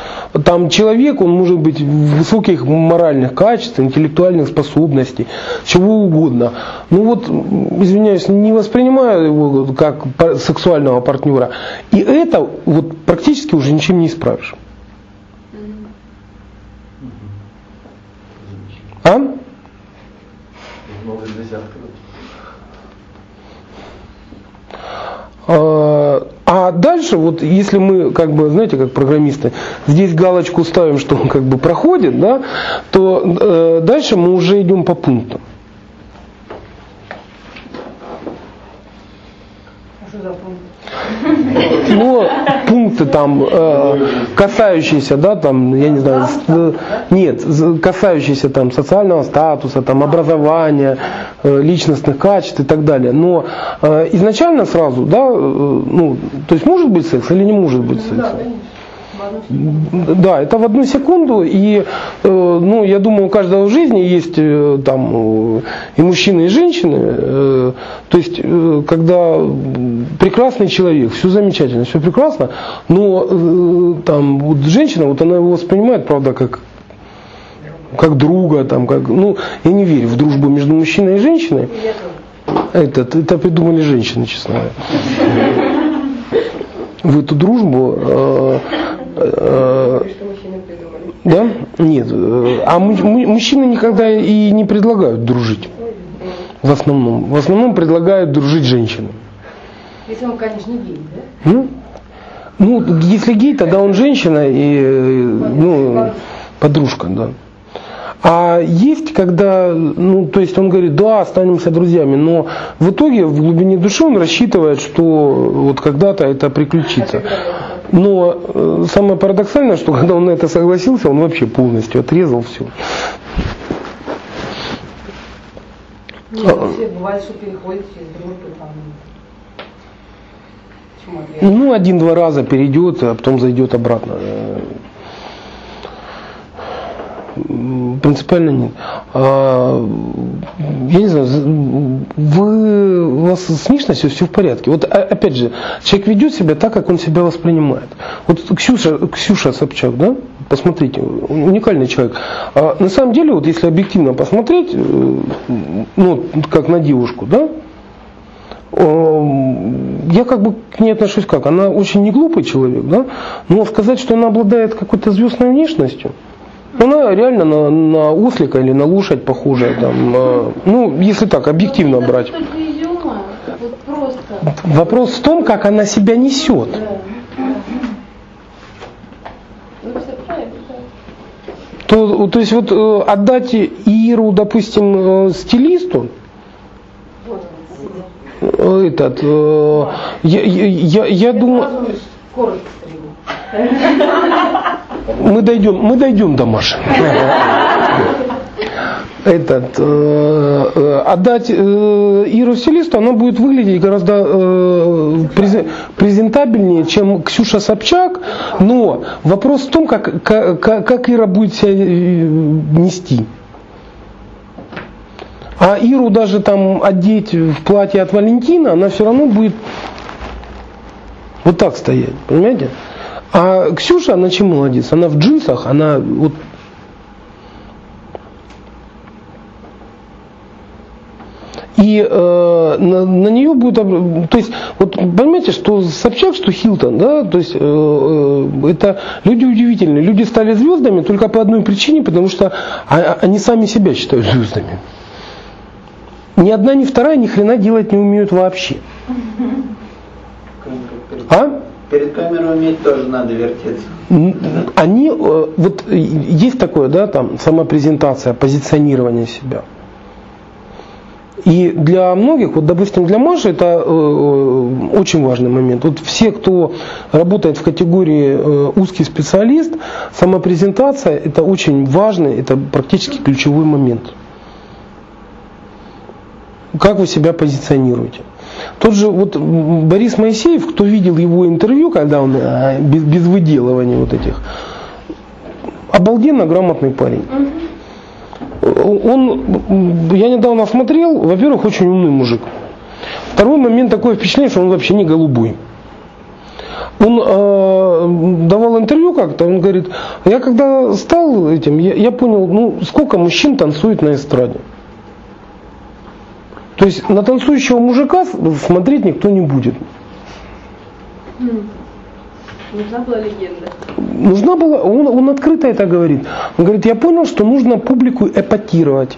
там человек, он может быть высоких моральных качеств, интеллектуальных способностей, чего угодно. Ну вот, извиняюсь, не воспринимаю его как сексуального партнера. И это вот практически уже ничем не исправишь. А? Много десятков. А, а дальше, вот если мы, как бы, знаете, как программисты, здесь галочку ставим, что он как бы проходит, да, то э, дальше мы уже идем по пунктам. А что за пункт? Ну, пункты там, э, касающиеся, да, там, я не знаю, с- э, нет, касающиеся там социального статуса, там, образования, э, личностных качеств и так далее. Но э, изначально сразу, да, э, ну, то есть может быть секс или не может быть секс? Да, это в одну секунду, и э, ну, я думаю, у каждого в жизни есть э, там э, и мужчины, и женщины. то есть, когда прекрасный человек, все замечательно, все прекрасно, но там вот женщина, вот она его воспринимает, правда, как как друга, там, как, ну, я не верю в дружбу между мужчиной и женщиной. Этот, это придумали женщины, честно говоря. В эту дружбу да? Нет. э, А му- му- мужчины никогда и не предлагают дружить. В основном. В основном предлагают дружить женщинам. Если он, конечно, гей, да? Ну, ну, если гей, тогда он женщина и э, ну, подружка, да. А есть, когда, ну, то есть он говорит, да, останемся друзьями, но в итоге в глубине души он рассчитывает, что вот когда-то это приключится. Но э, самое парадоксальное, что когда он на это согласился, он вообще полностью отрезал все. Нет, все бывает, что переходит через дружбу там. Почему ответ? Ну, один-два раза перейдет, а потом зайдет обратно. Принципиально нет. А, я не знаю, вы, у вас с внешностью все в порядке. Вот а- опять же, человек ведет себя так, как он себя воспринимает. Вот Ксюша, Ксюша Собчак, да? Посмотрите, уникальный человек. А на самом деле, вот если объективно посмотреть, э, ну, как на девушку, да, я как бы к ней отношусь как? Она очень не глупый человек, да? Но сказать, что она обладает какой-то звездной внешностью, она реально на, на ослика или на лошадь похожая. Там, ну, если так, объективно Это брать. Вопрос в том, как она себя несет. Ну. То, то есть вот э, отдать Иру, допустим, э, стилисту, э, этот, я, я, я, я думаю. Мы дойдем, мы дойдем до Маши. Этот, э, э, отдать э, Иру стилисту, она будет выглядеть гораздо э, презен- презентабельнее, чем Ксюша Собчак, но вопрос в том, как, как, как Ира будет себя э, нести. А Иру даже там одеть в платье от Валентина, она все равно будет вот так стоять, понимаете? А Ксюша, она чем молодец? Она в джинсах, она вот И э, на, на нее будет, то есть, вот понимаете, что Собчак, что Хилтон, да, то есть, э, э, это люди удивительные. Люди стали звездами только по одной причине, потому что а- они сами себя считают звездами. Ни одна, ни вторая ни хрена делать не умеют вообще. А? Перед камерой уметь тоже надо вертеться. Они, э, вот э, есть такое, да, там, самопрезентация, позиционирование себя. И для многих, вот, допустим, для Маши это э, э, очень важный момент. Вот все, кто работает в категории э, узкий специалист, самопрезентация это очень важный, это практически ключевой момент. Как вы себя позиционируете? Тот же вот Борис Моисеев, кто видел его интервью, когда он э, без, без выделывания вот этих, обалденно грамотный парень. Он, я недавно смотрел, во-первых, очень умный мужик. Второй момент такое впечатление, что он вообще не голубой. Он э, давал интервью как-то, он говорит, я когда стал этим, я, я понял, ну сколько мужчин танцует на эстраде. То есть на танцующего мужика смотреть никто не будет. Нужна была легенда. Нужна была, он, он открыто это говорит. Он говорит, я понял, что нужно публику эпатировать.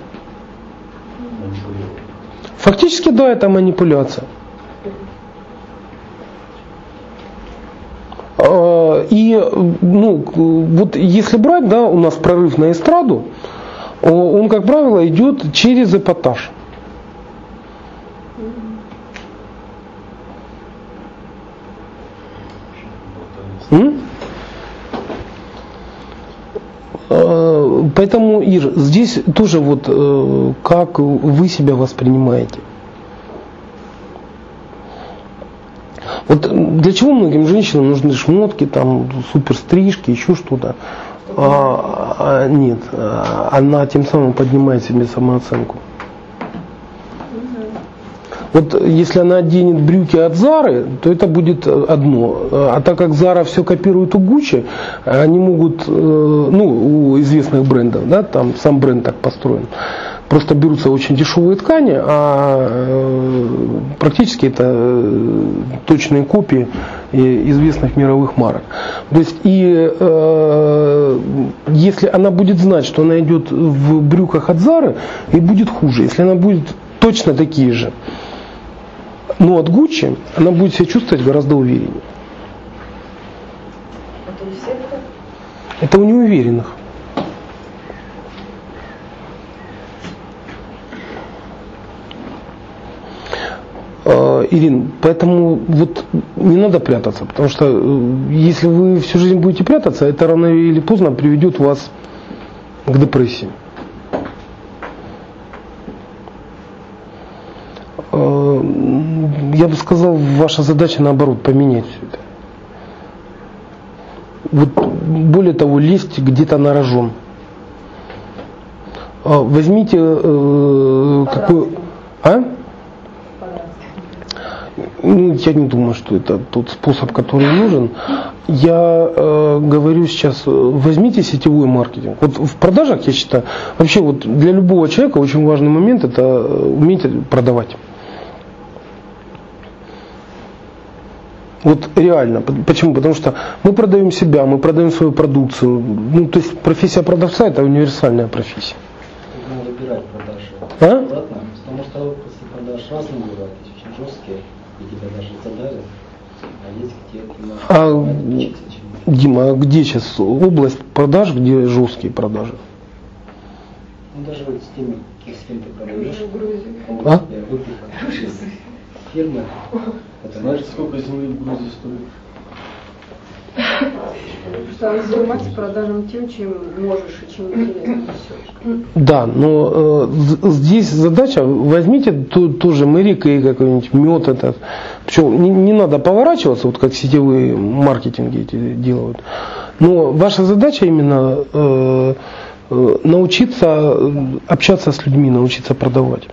Фактически, да, это манипуляция. А, И, ну, вот если брать, да, у нас прорыв на эстраду, он, как правило, идет через эпатаж. Поэтому, Ир, здесь тоже вот э, как вы себя воспринимаете. Вот для чего многим женщинам нужны шмотки, там, супер стрижки, еще что-то? А, а, нет, а, она тем самым поднимает себе самооценку. Вот если она оденет брюки от Зары, то это будет одно. А так как Зара все копирует у Гуччи, они могут, э, ну, у известных брендов, да, там сам бренд так построен. Просто берутся очень дешевые ткани, а э, практически это э, точные копии известных мировых марок. То есть и э, если она будет знать, что она идет в брюках от Зары, ей будет хуже. Если она будет точно такие же, но от Гуччи она будет себя чувствовать гораздо увереннее. Это у всех? Это у неуверенных. Э, Ирин, поэтому вот не надо прятаться, потому что э, если вы всю жизнь будете прятаться, это рано или поздно приведет вас к депрессии. Э, Я бы сказал, ваша задача наоборот поменять все это. Вот более того, лезть где-то на рожон. А, Возьмите э, какой... А? Ну, я не думаю, что это тот способ, который нужен. Я э, говорю сейчас, э, возьмите сетевой маркетинг. Вот в продажах, я считаю, вообще вот для любого человека очень важный момент это э, уметь продавать. Вот реально. Почему? Потому что мы продаем себя, мы продаем свою продукцию. Ну, то есть профессия продавца это универсальная профессия. Надо выбирать продажи. А? Потому что опыты продаж разные бывают, есть очень жесткие, и тебя даже задавят, а есть где А, чему-то. Дима, а где сейчас область продаж, где жесткие продажи? Ну даже вот с теми, с кем ты продаешь, В Грузии. могут А? выпихать. Фирмы, которые Знаете, сколько земли в Грузии стоит? Заниматься продажем тем, чем можешь и чем интересно несешь. Да, но э, здесь задача, возьмите ту, ту же Мэри Кей какой-нибудь, мед этот. Причем не, не надо поворачиваться, вот как сетевые маркетинги эти делают. Но ваша задача именно э, э, научиться общаться с людьми, научиться продавать.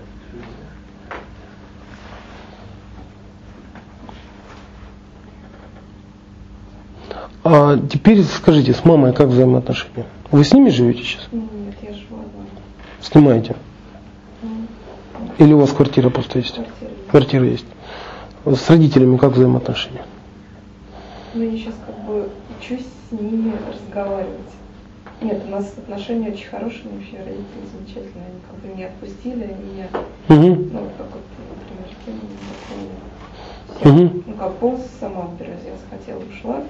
А теперь скажите, с мамой как взаимоотношения? Вы с ними живете сейчас? Нет, я живу одна. Снимаете? Или у вас квартира просто есть? Квартира. Квартира есть. С родителями как взаимоотношения? Ну, я сейчас как бы учусь с ними разговаривать. Нет, у нас отношения очень хорошие, вообще родители замечательные. Они как бы меня отпустили, они меня, Угу. ну, как вот, например, кинули, Угу. Ну, как полностью сама выбираюсь, я захотела, ушла.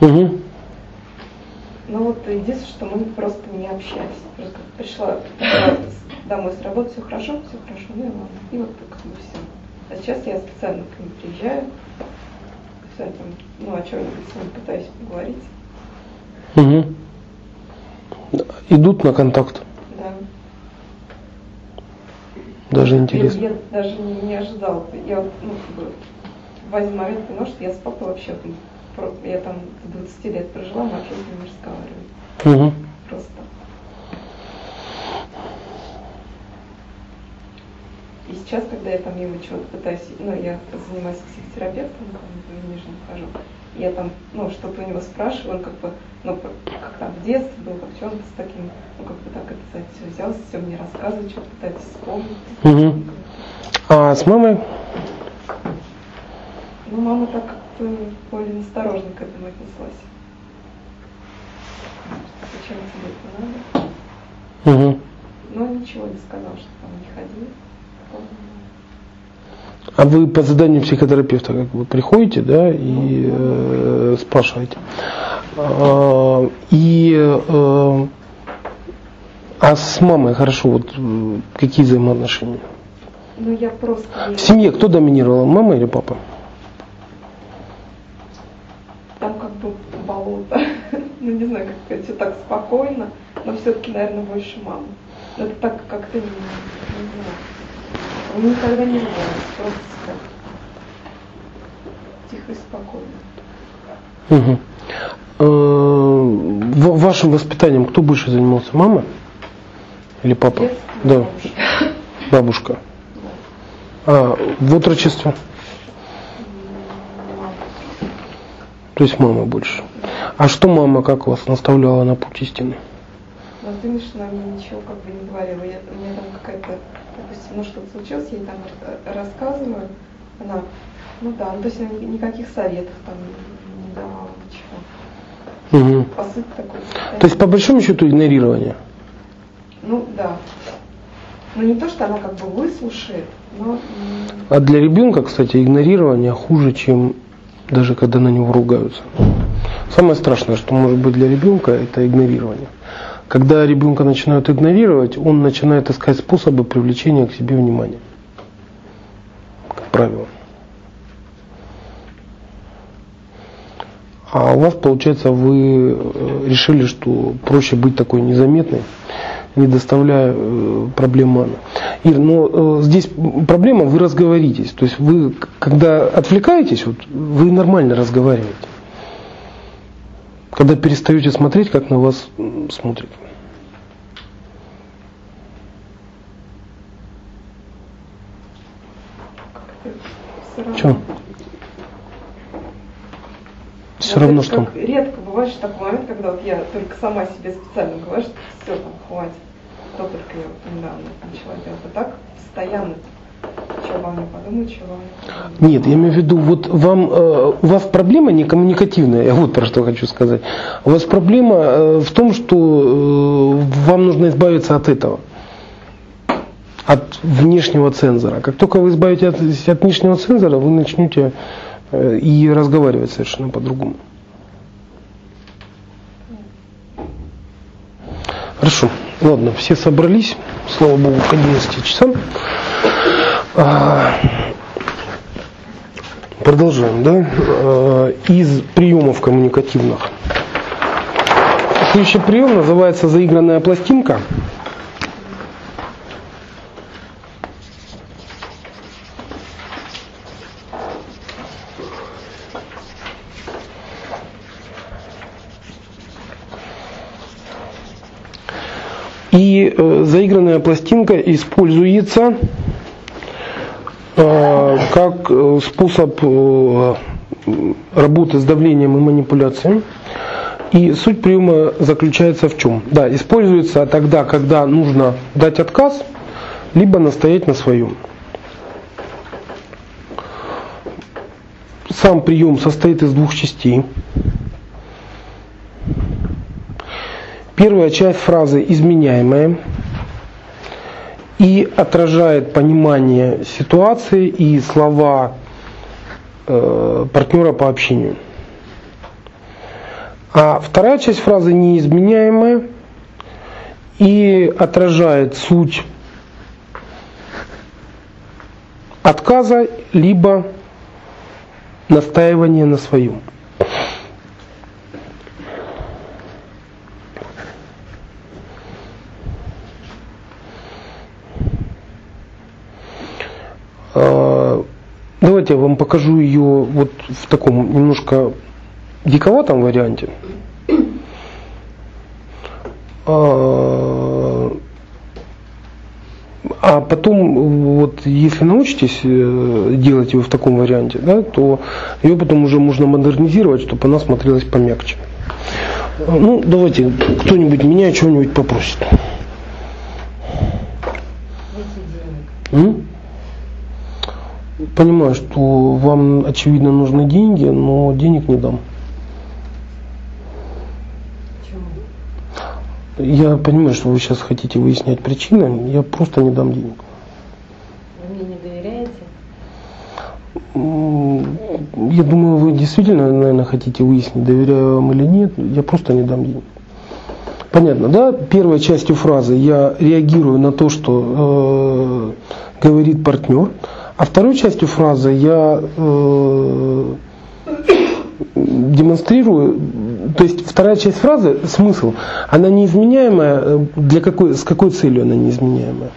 Угу. Ну вот единственное, что мы просто не общались. Просто пришла, домой с работы, все хорошо, все хорошо, ну и ладно. И вот как бы все. А сейчас я специально к ним приезжаю, специально там, ну, о чем-нибудь с ними пытаюсь поговорить. Угу. Идут на контакт. Да. Даже интересно. я даже не, не ожидала. Я ну, как бы, в один момент поняла, что я с папой вообще, там, я там до 20 лет прожила, мы вообще с ним не разговаривали. Угу. Просто. И сейчас, когда я там ему чего-то пытаюсь, ну, я занимаюсь психотерапевтом, в Нижнем хожу, я там, ну, что-то у него спрашиваю, он как бы, ну, как там в детстве был, как что он с таким, ну, как бы так это за все взялся, все мне рассказывает, что пытается вспомнить. Угу. А с мамой? Ну, мама так как-то более насторожно к этому отнеслась. Зачем тебе это надо? Угу. Но ничего не сказал, что там не ходил. А вы по заданию психотерапевта как вы приходите, да, и э, спрашиваете. А, и э, а с мамой хорошо, вот э, какие взаимоотношения? Ну, я просто... В семье кто доминировал, мама или папа? Там как бы болото. ну, не знаю, как сказать, все так спокойно, но все-таки, наверное, больше мама. Но это так как-то не, не знаю. Мы никогда не ругались, просто так. Тихо и спокойно. Угу. В- вашим воспитанием кто больше занимался, мама или папа? Детство, Да, бабушка. А в отрочестве? То есть мама больше. А что мама, как вас наставляла на путь истины? Ты, знаешь, она мне ничего как бы не говорила. Я, у меня там какая-то, допустим, ну что-то случилось, я ей там рассказываю, она, ну да, ну то есть она ни- никаких советов там не, давала, ничего. Угу. По сути такой. То есть по большому счету игнорирование. Ну да. Ну не то, что она как бы выслушает, но А для ребенка, кстати, игнорирование хуже, чем даже когда на него ругаются. Самое страшное, что может быть для ребенка, это игнорирование. Когда ребенка начинают игнорировать, он начинает искать способы привлечения к себе внимания. Как правило. А у вас, получается, вы э, решили, что проще быть такой незаметной, не доставляя э, проблем маме. Ир, но э, здесь проблема, вы разговоритесь. То есть вы, когда отвлекаетесь, вот, вы нормально разговариваете. Когда перестаете смотреть, как на вас смотрят. Чё? Все Вот равно что. Редко бывает что такой момент, когда вот я только сама себе специально говорю, что все, там, хватит. То только я вот недавно начала делать. А так постоянно. Нет, я имею в виду, вот вам, э, у вас проблема не коммуникативная, я вот про что хочу сказать. У вас проблема э, в том, что э, вам нужно избавиться от этого, от внешнего цензора. Как только вы избавитесь от, от внешнего цензора, вы начнете э, и разговаривать совершенно по-другому. Хорошо, ладно, все собрались, слава богу, к 11 часам. Продолжаем, да? Э, Из приемов коммуникативных. Следующий прием называется заигранная пластинка. И э, заигранная пластинка используется как э, способ э, работы с давлением и манипуляцией. И суть приема заключается в чем? Да, используется тогда, когда нужно дать отказ, либо настоять на своем. Сам прием состоит из двух частей. Первая часть фразы изменяемая и отражает понимание ситуации и слова э, партнера по общению. А вторая часть фразы неизменяемая и отражает суть отказа либо настаивания на своем. А, давайте я вам покажу ее вот в таком немножко диковатом варианте. А, а потом, вот, если научитесь э, делать ее в таком варианте, да, то ее потом уже можно модернизировать, чтобы она смотрелась помягче. Ну, давайте, кто-нибудь меня чего-нибудь попросит. М? Понимаю, что вам, очевидно, нужны деньги, но денег не дам. Я понимаю, что вы сейчас хотите выяснять причины, я просто не дам денег. Вы мне не доверяете? Я думаю, вы действительно, наверное, хотите выяснить, доверяю вам или нет, я просто не дам денег. Понятно, да? Первой частью фразы я реагирую на то, что э, говорит партнер, а второй частью фразы я э, демонстрирую, то есть вторая часть фразы, смысл, она неизменяемая, э, для какой, с какой целью она неизменяемая?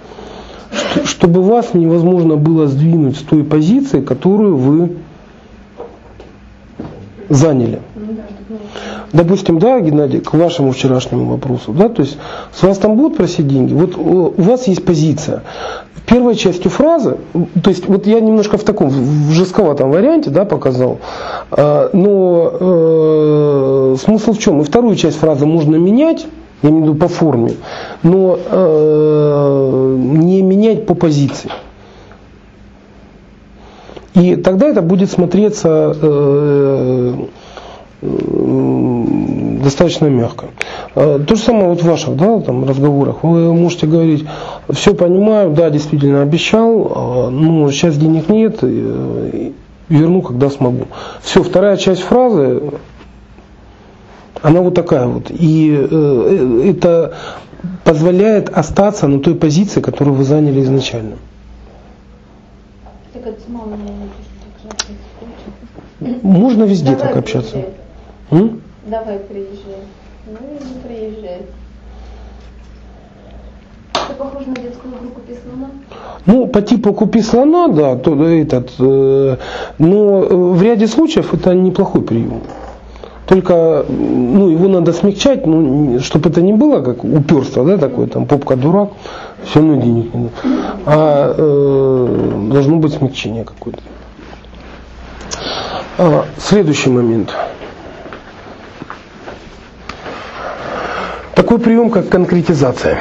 Что, чтобы вас невозможно было сдвинуть с той позиции, которую вы заняли. Допустим, да, Геннадий, к вашему вчерашнему вопросу, да, то есть с вас там будут просить деньги, вот у вас есть позиция. Первой частью фразы, то есть вот я немножко в таком, в жестковатом варианте, да, показал, а, но э, смысл в чем? И вторую часть фразы можно менять, я имею в виду по форме, но э, не менять по позиции. И тогда это будет смотреться э, достаточно мягко. А, то же самое вот в ваших да, там, разговорах. Вы можете говорить, все понимаю, да, действительно обещал, но сейчас денег нет, верну, когда смогу. Все, вторая часть фразы, она вот такая вот. И э, это позволяет остаться на той позиции, которую вы заняли изначально. Можно везде так общаться. М? Давай приезжай. Ну и не приезжай. Это похоже на детскую игру «Купи слона»? Ну, по типу «Купи слона», да, то, этот, э, но в ряде случаев это неплохой прием. Только ну, его надо смягчать, ну, чтобы это не было как уперство, да, такое, там, попка дурак, все равно денег не А э, должно быть смягчение какое-то. А, следующий момент. Такой прием, как конкретизация.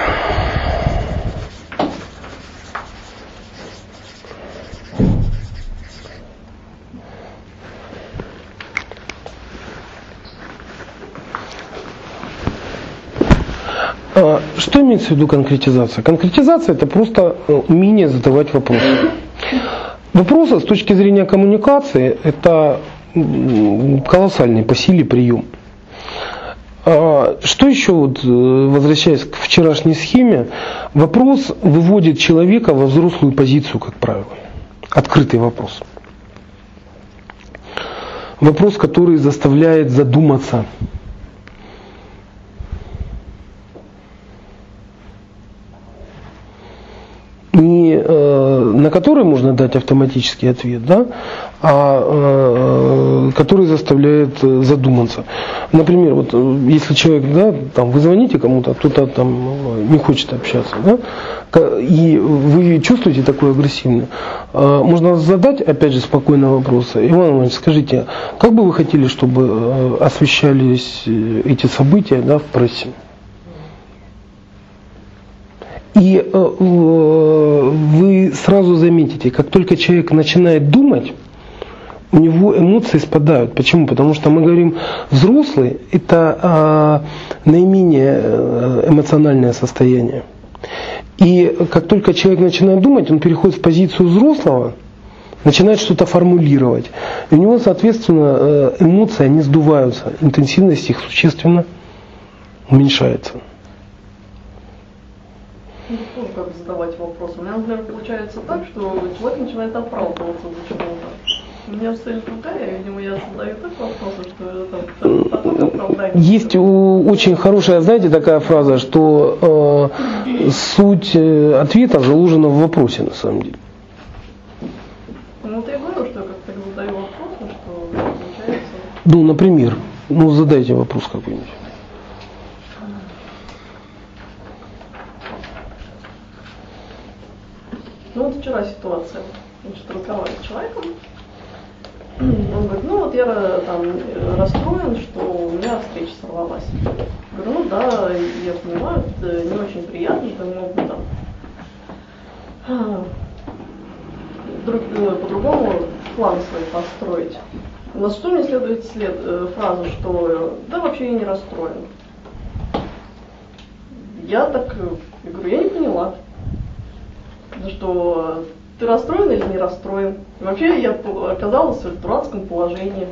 А, что имеется в виду конкретизация? Конкретизация это просто э, умение задавать вопросы. Вопросы с точки зрения коммуникации это колоссальный по силе прием. А, что еще, вот, э, возвращаясь к вчерашней схеме, вопрос выводит человека во взрослую позицию, как правило. Открытый вопрос. Вопрос, который заставляет задуматься – не э, на который можно дать автоматический ответ, да, а э, который заставляет э, задуматься. Например, вот если человек, да, там вы звоните кому-то, кто-то там не хочет общаться, да, и вы чувствуете такое агрессивное, можно задать, опять же, спокойно вопросы. Иван Иванович, скажите, как бы вы хотели, чтобы освещались эти события да, в прессе? И э, вы сразу заметите, как только человек начинает думать, у него эмоции спадают. Почему? Потому что мы говорим, взрослый – это э, наименее э, эмоциональное состояние. И как только человек начинает думать, он переходит в позицию взрослого, начинает что-то формулировать. И у него, соответственно, э, эмоции, они сдуваются, интенсивность их существенно уменьшается. Ну, тоже как задавать вопрос. У меня, например, получается так, что человек начинает оправдываться за чего-то. У меня цель другая, видимо, я задаю так вопросы, что это потом оправдание. Есть очень хорошая, знаете, такая фраза, что э, суть э, ответа заложена в вопросе на самом деле. Ну, вот я говорю, что я как-то задаю вопросы, что получается... Ну, например, ну задайте вопрос какой-нибудь. Ну вот вчера ситуация. Значит, разговариваю с человеком. Он говорит, ну вот я там расстроен, что у меня встреча сорвалась. Говорю, ну да, я понимаю, это не очень приятно, это мог бы там а, друг, ну, по-другому план свой построить. На что мне следует след, э, фраза, что да вообще я не расстроен. Я так, я говорю, я не поняла. Ну что, ты расстроен или не расстроен? И вообще я оказалась в дурацком положении,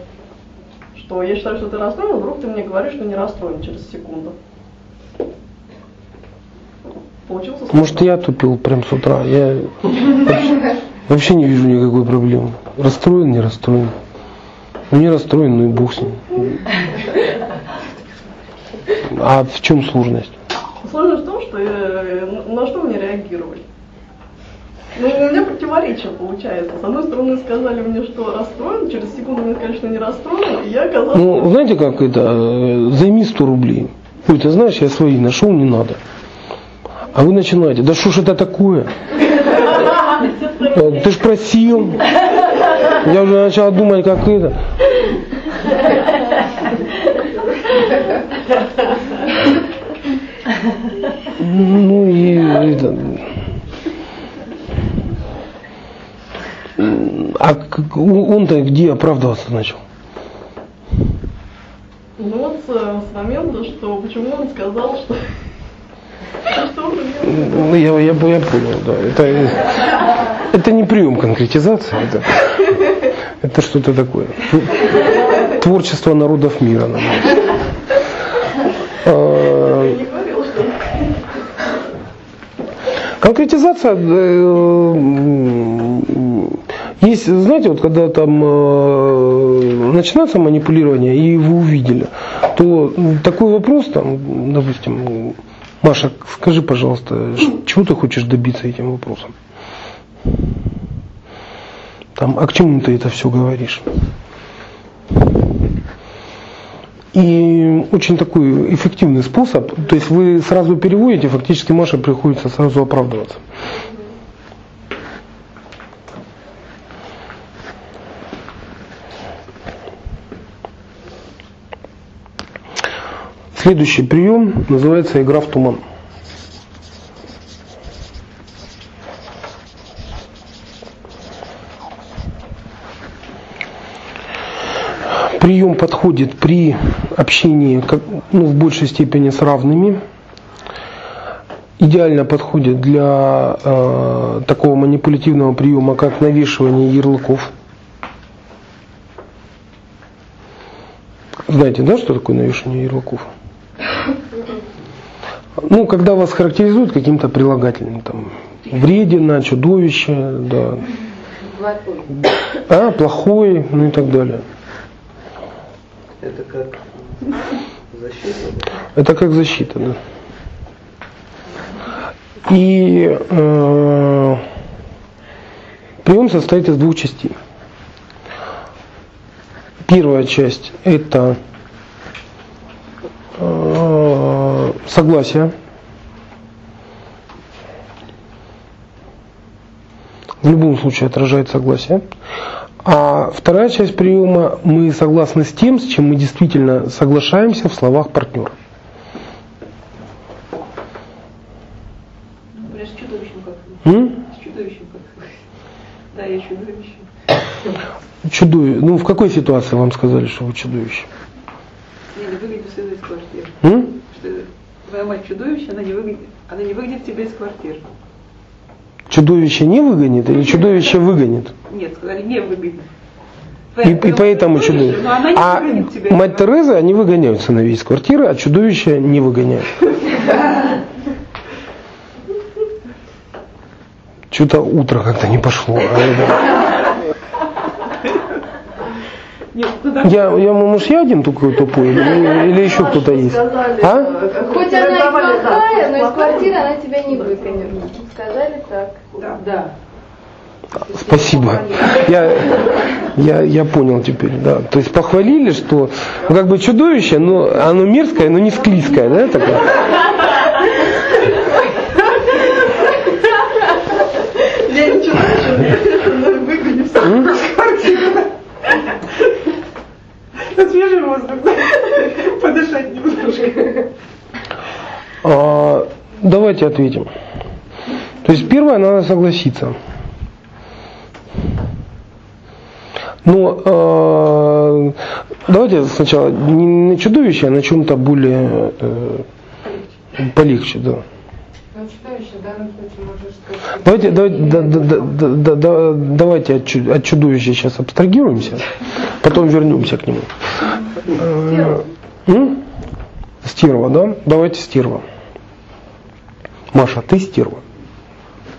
что я считаю, что ты расстроен, а вдруг ты мне говоришь, что не расстроен через секунду. Получился Может, я тупил прям с утра. Я вообще, вообще не вижу никакой проблемы. Расстроен, не расстроен. Ну, не расстроен, ну и бог с ним. А в чем сложность? Сложность в том, что я, на что мне реагировать. Ну, у меня противоречие получается. С одной стороны, сказали мне, что расстроен, через секунду мне что не расстроен, и я оказался... Ну, знаете, как это, э, займи 100 рублей. Ой, ты знаешь, я свои нашел, не надо. А вы начинаете, да что ж это такое? Э, ты ж просил. Я уже начал думать, как это. Ну и это, А он-то где оправдываться начал? Ну вот с, с момента, что почему он сказал, что ну, я, я, я понял, да. Это, это не прием конкретизации, это, это что-то такое. Творчество народов мира. А, конкретизация э, есть, знаете, вот когда там э, начинается манипулирование, и вы увидели, то такой вопрос, там, допустим, Маша, скажи, пожалуйста, чего ты хочешь добиться этим вопросом? Там, а к чему ты это все говоришь? И очень такой эффективный способ, то есть вы сразу переводите, фактически Маше приходится сразу оправдываться. Следующий прием называется игра в туман. Прием подходит при общении ну, в большей степени с равными. Идеально подходит для э, такого манипулятивного приема, как навешивание ярлыков. Знаете, да, что такое навешивание ярлыков? Ну, когда вас характеризуют каким-то прилагательным, там, вредина, чудовище, да. А, плохой, ну и так далее. Это как защита? Это как защита, да. И э, прием состоит из двух частей. Первая часть это э, согласие. В любом случае отражает согласие. А вторая часть приема мы согласны с тем, с чем мы действительно соглашаемся в словах партнера. например, с чудовищем как М? С чудовищем как Да, я чудовище. Чудовище. Ну, в какой ситуации вам сказали, что вы чудовище? Я не сына из квартиры. М? Что твоя мать чудовище, она не выгонит, она не выгонит тебя из квартиры. Чудовище не выгонит или чудовище выгонит? Нет, сказали, не выгонит. И, и поэтому чудовище. Но она не А мать Тереза, они выгоняют сыновей из квартиры, а чудовище не выгоняют. Что-то утро как-то не пошло. а это- Нет, ну да. Я, я, может, я один такой тупой, или, или еще кто-то есть? Сказали, А? э, Хоть она и плохая, но из квартиры она тебя не выгонит. Сказали так. Да. Да. Спасибо. Я, я, я понял теперь, да. То есть похвалили, что ну, как бы чудовище, но оно мерзкое, но не склизкое, да, такое? Я ничего не выгоню из квартиры. На свежий воздух. Подышать немножко. А, давайте ответим. То есть первое, надо согласиться. Но э, давайте сначала не на чудовище, а на чем-то более э, полегче, да. Давайте, давайте, да- да- да- да- да- давайте от, чу- от чудовища сейчас абстрагируемся, потом вернемся к нему. Стерва, да? Давайте стерва. Маша, ты стерва.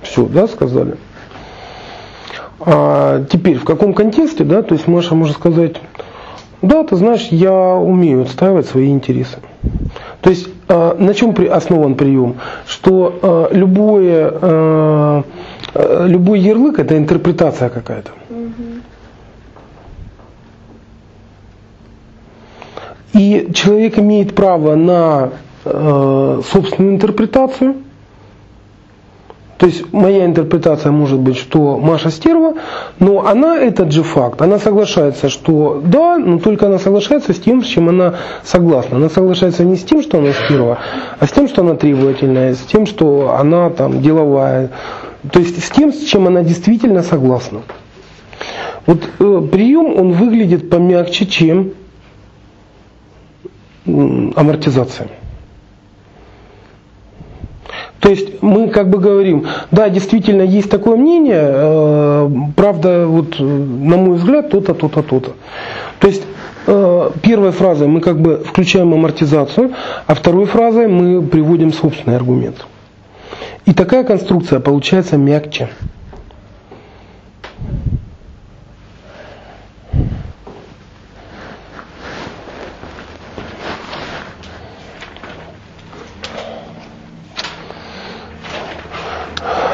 Все, да, сказали? А теперь, в каком контексте, да, то есть Маша может сказать, да, ты знаешь, я умею отстаивать свои интересы. То есть на чем основан прием? Что э, любое, э, любой ярлык это интерпретация какая-то. И человек имеет право на собственную интерпретацию. То есть моя интерпретация может быть, что Маша стерва, но она этот же факт, она соглашается, что да, но только она соглашается с тем, с чем она согласна. Она соглашается не с тем, что она стерва, а с тем, что она требовательная, с тем, что она там деловая. То есть с тем, с чем она действительно согласна. Вот э, прием, он выглядит помягче, чем амортизация. То есть мы как бы говорим, да, действительно есть такое мнение, э, правда, вот э, на мой взгляд, то-то, то-то, то-то. То есть э, первой фразой мы как бы включаем амортизацию, а второй фразой мы приводим собственный аргумент. И такая конструкция получается мягче.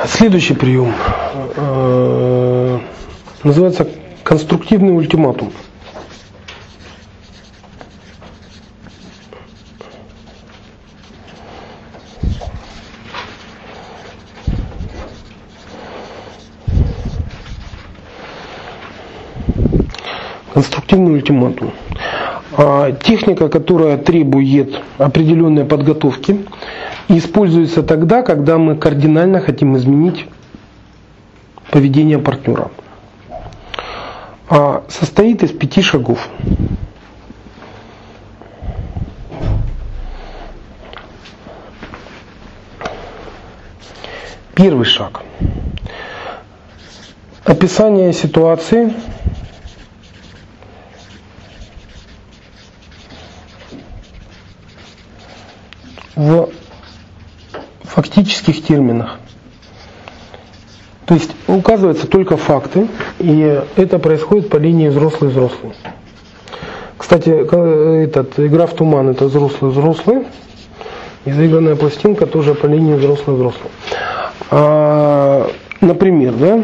Следующий прием э, называется конструктивный ультиматум. Конструктивный ультиматум. А, Техника, которая требует определенной подготовки, используется тогда, когда мы кардинально хотим изменить поведение партнера. А, Состоит из пяти шагов. Первый шаг. Описание ситуации в фактических терминах. То есть указываются только факты, и это происходит по линии взрослый-взрослый. Кстати, к- этот, игра в туман это взрослый-взрослый, и заигранная пластинка тоже по линии взрослый-взрослый. А, например, да,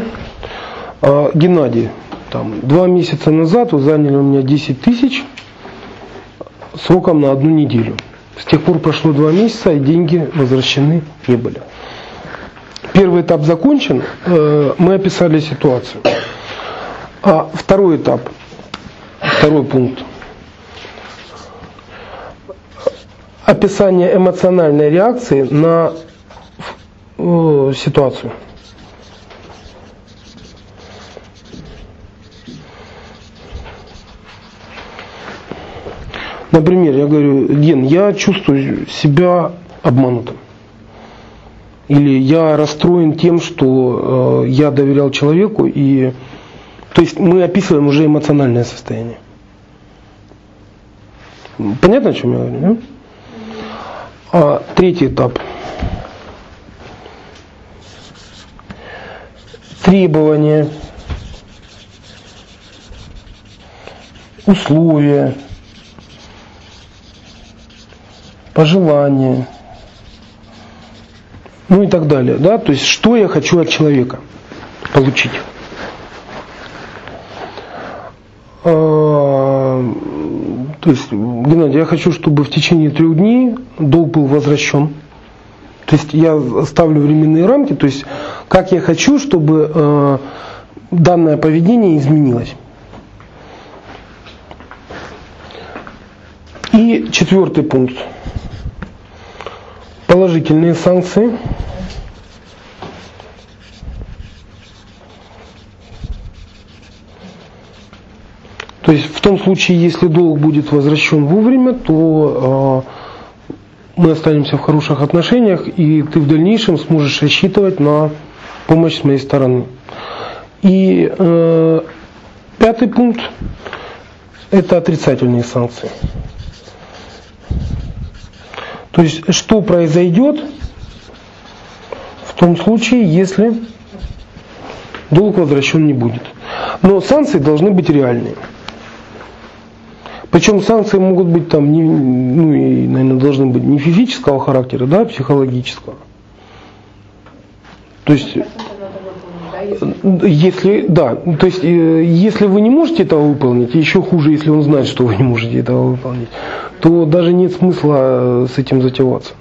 а, Геннадий, там, два месяца назад вы заняли у меня 10 тысяч сроком на одну неделю. С тех пор прошло два месяца, и деньги возвращены не были. Первый этап закончен, э, мы описали ситуацию. А второй этап, второй пункт. Описание эмоциональной реакции на э, ситуацию. Например, я говорю, Ген, я чувствую себя обманутым. Или я расстроен тем, что э, я доверял человеку и... То есть мы описываем уже эмоциональное состояние. Понятно, о чем я говорю? Да? А, третий этап. Требования, условия, пожелания, ну и так далее. Да? То есть, что я хочу от человека получить. А, то есть, Геннадий, я хочу, чтобы в течение трех дней долг был возвращен. То есть я ставлю временные рамки, то есть как я хочу, чтобы э, данное поведение изменилось. И четвертый пункт. Положительные санкции. То есть в том случае, если долг будет возвращен вовремя, то э, мы останемся в хороших отношениях, и ты в дальнейшем сможешь рассчитывать на помощь с моей стороны. И э, пятый пункт – это отрицательные санкции. То есть, что произойдет в том случае, если долг возвращен не будет. Но санкции должны быть реальные. Причем санкции могут быть там, не, ну и, наверное, должны быть не физического характера, да, а психологического. То есть, если, да, то есть, э, если вы не можете этого выполнить, еще хуже, если он знает, что вы не можете этого выполнить, то даже нет смысла э, с этим затеваться.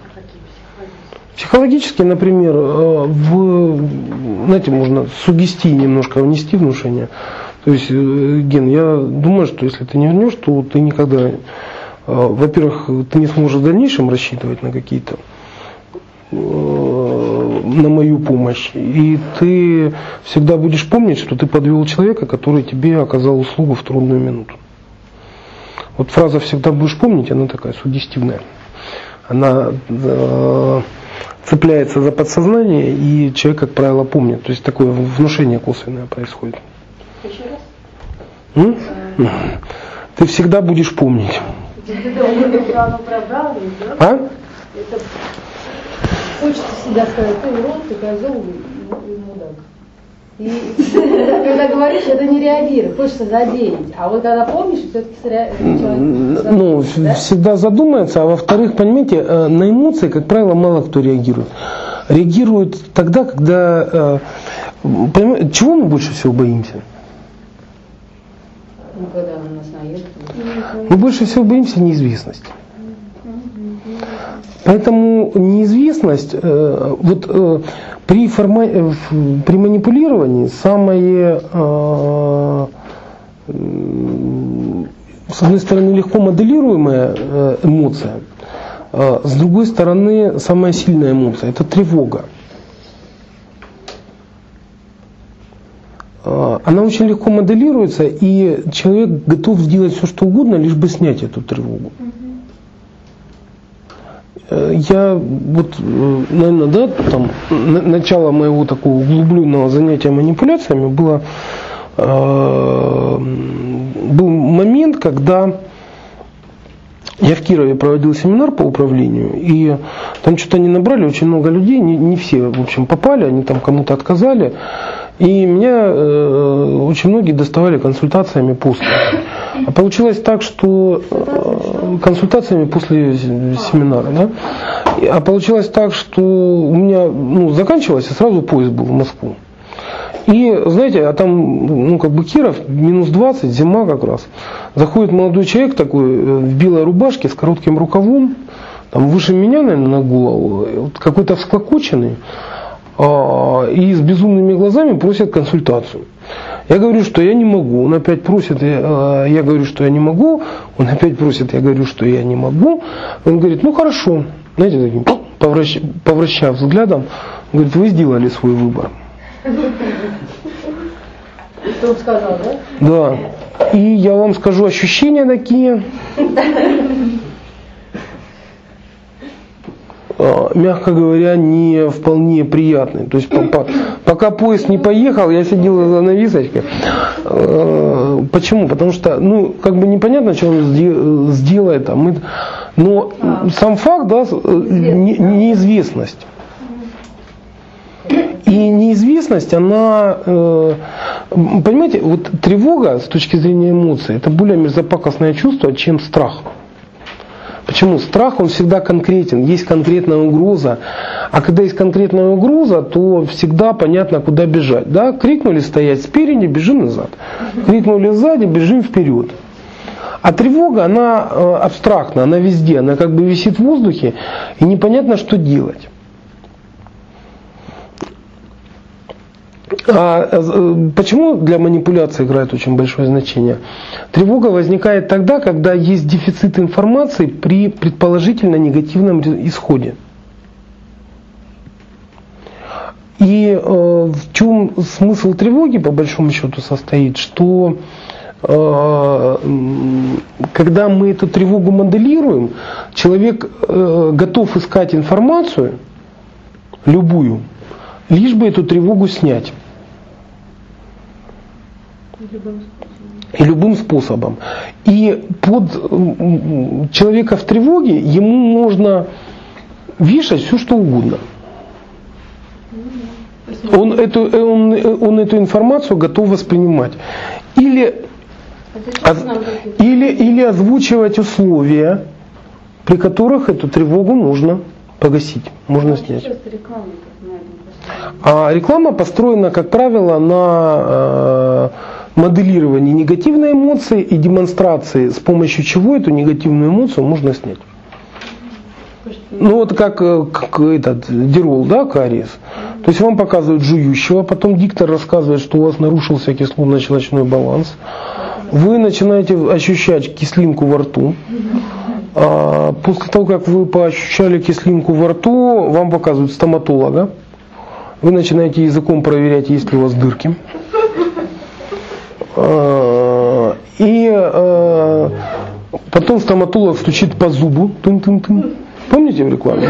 Психологически, например, э, в, знаете, можно сугести немножко внести внушение. То есть, э, Ген, я думаю, что если ты не вернешь, то ты никогда, во-первых, ты не сможешь в дальнейшем рассчитывать на какие-то на мою помощь. И ты всегда будешь помнить, что ты подвел человека, который тебе оказал услугу в трудную минуту. Вот фраза «всегда будешь помнить», она такая сугестивная. Она э, цепляется за подсознание, и человек, как правило, помнит. То есть такое внушение косвенное происходит. Еще раз. М? Ты всегда будешь помнить. А? Хочется всегда сказать, ты урод, ты козел. И когда говоришь, это не реагирует, хочется задеть. А вот когда помнишь, все-таки человек... Ну, да? всегда задумается, а во-вторых, понимаете, э, на эмоции, как правило, мало кто реагирует. Реагируют тогда, когда... Э, понимаете, чего мы больше всего боимся? Ну, когда он нас наедет. Мы больше всего боимся неизвестности. Поэтому неизвестность, э, вот э, при, форма, э, при манипулировании самое, с одной стороны, легко моделируемая эмоция, э, с другой стороны, самая сильная эмоция – это тревога. Э, она очень легко моделируется, и человек готов сделать все, что угодно, лишь бы снять эту тревогу. Э, я вот, э, наверное, да, там, начало моего такого углубленного занятия манипуляциями было, э, был момент, когда я в Кирове проводил семинар по управлению, и там что-то они набрали очень много людей, не, не все, в общем, попали, они там кому-то отказали. И меня э, очень многие доставали консультациями после. А получилось так, что э, консультациями после семинара, да? А получилось так, что у меня ну, заканчивалось, и сразу поезд был в Москву. И, знаете, а там, ну, как бы Киров, минус 20, зима как раз. Заходит молодой человек такой э, в белой рубашке с коротким рукавом, там выше меня, наверное, на голову, вот какой-то всклокоченный. А, и с безумными глазами просят консультацию. Я говорю, что я не могу. Он опять просит, я, а, я говорю, что я не могу. Он опять просит, я говорю, что я не могу. Он говорит, ну хорошо. Знаете, таким повращ, повращав взглядом, Говорит, вы сделали свой выбор. Что он сказал, да? Да. И я вам скажу, ощущения такие, э, мягко говоря, не вполне приятные. То есть по- по- пока поезд не поехал, я сидел за занавесочкой. Э, Почему? Потому что, ну, как бы непонятно, что он сде- сделает. А мы, но сам факт, да, э, не- неизвестность. И неизвестность, она, э, понимаете, вот тревога с точки зрения эмоций, это более мерзопакостное чувство, чем страх. Почему? Страх, он всегда конкретен, есть конкретная угроза. А когда есть конкретная угроза, то всегда понятно, куда бежать. Да? Крикнули стоять спереди, бежим назад. Крикнули сзади, бежим вперед. А тревога, она э, абстрактна, она везде, она как бы висит в воздухе, и непонятно, что делать. А э, почему для манипуляции играет очень большое значение? Тревога возникает тогда, когда есть дефицит информации при предположительно негативном исходе. И э, в чем смысл тревоги, по большому счету, состоит, что э, когда мы эту тревогу моделируем, человек э, готов искать информацию, любую, лишь бы эту тревогу снять. И любым способом. И под человека в тревоге ему можно вешать все, что угодно. Он эту, э, он, э, он эту информацию готов воспринимать. Или, оз- или, или озвучивать условия, при которых эту тревогу можно погасить, можно снять. На этом А реклама построена, как правило, на моделировании негативной эмоции и демонстрации, с помощью чего эту негативную эмоцию можно снять. Ну вот как, э, как этот дирол, да, кариес. То есть вам показывают жующего, потом диктор рассказывает, что у вас нарушился кислотно-щелочной баланс. Вы начинаете ощущать кислинку во рту. А после того, как вы поощущали кислинку во рту, вам показывают стоматолога. Вы начинаете языком проверять, есть ли у вас дырки. А, И э, потом стоматолог стучит по зубу. Тын-тын-тын. Помните в рекламе?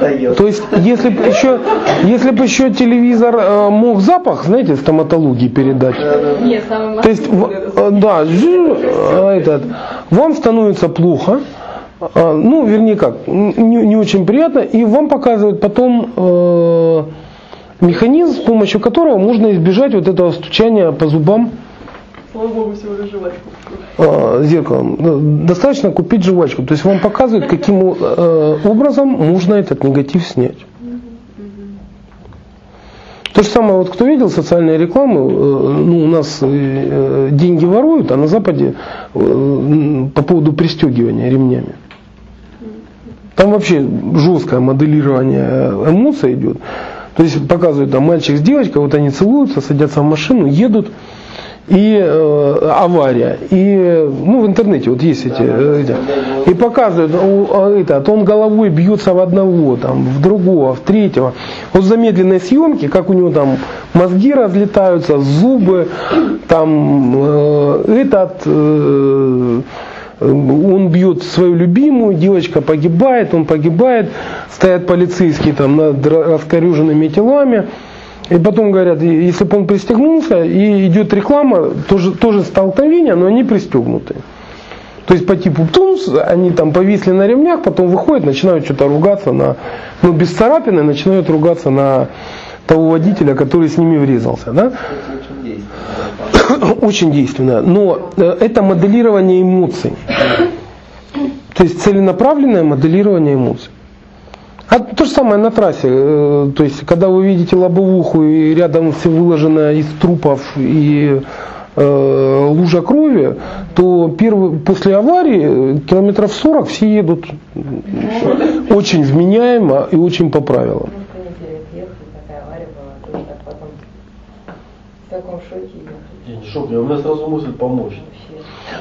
да? То есть, если бы еще, если бы еще телевизор э, мог запах, знаете, стоматологии передать. Нет, самый То есть, в- э, да, жи- э, этот, вам становится плохо, э, ну, вернее как, не, не очень приятно, и вам показывают потом э, механизм, с помощью которого можно избежать вот этого стучания по зубам Слава богу, всего лишь жвачку. э, зеркалом. Э, Достаточно купить жвачку. То есть вам показывают, каким э, образом можно этот негатив снять. То же самое, вот кто видел социальные рекламы, э, ну, у нас э, деньги воруют, а на Западе по поводу пристегивания ремнями. Там вообще жесткое моделирование эмоций идет. То есть показывают там мальчик с девочкой, вот они целуются, садятся в машину, едут, и э, авария. И ну, в интернете вот есть эти. э, эти. и показывают, у- а, этот, он головой бьется в одного, там, в другого, в третьего. Вот в замедленной съемке, как у него там мозги разлетаются, зубы, там э, этот. э, он бьет свою любимую, девочка погибает, он погибает, стоят полицейские там над раскорюженными телами. И потом говорят, если бы он пристегнулся, и идет реклама, тоже, тоже столкновение, но они пристегнуты. То есть по типу тумс, они там повисли на ремнях, потом выходят, начинают что-то ругаться на, ну без царапины, начинают ругаться на того водителя, который с ними врезался. Да? Очень действенно. Но э, это моделирование эмоций. То есть целенаправленное моделирование эмоций. А то же самое на трассе. э, То есть, когда вы видите лобовуху и рядом все выложено из трупов и э, лужа крови, то первый, после аварии э, километров 40 все едут очень вменяемо и очень по правилам. Мы в понедельник ехали, такая авария была, тоже так потом в таком шоке ехали. Я не шок, у меня сразу мысль помочь.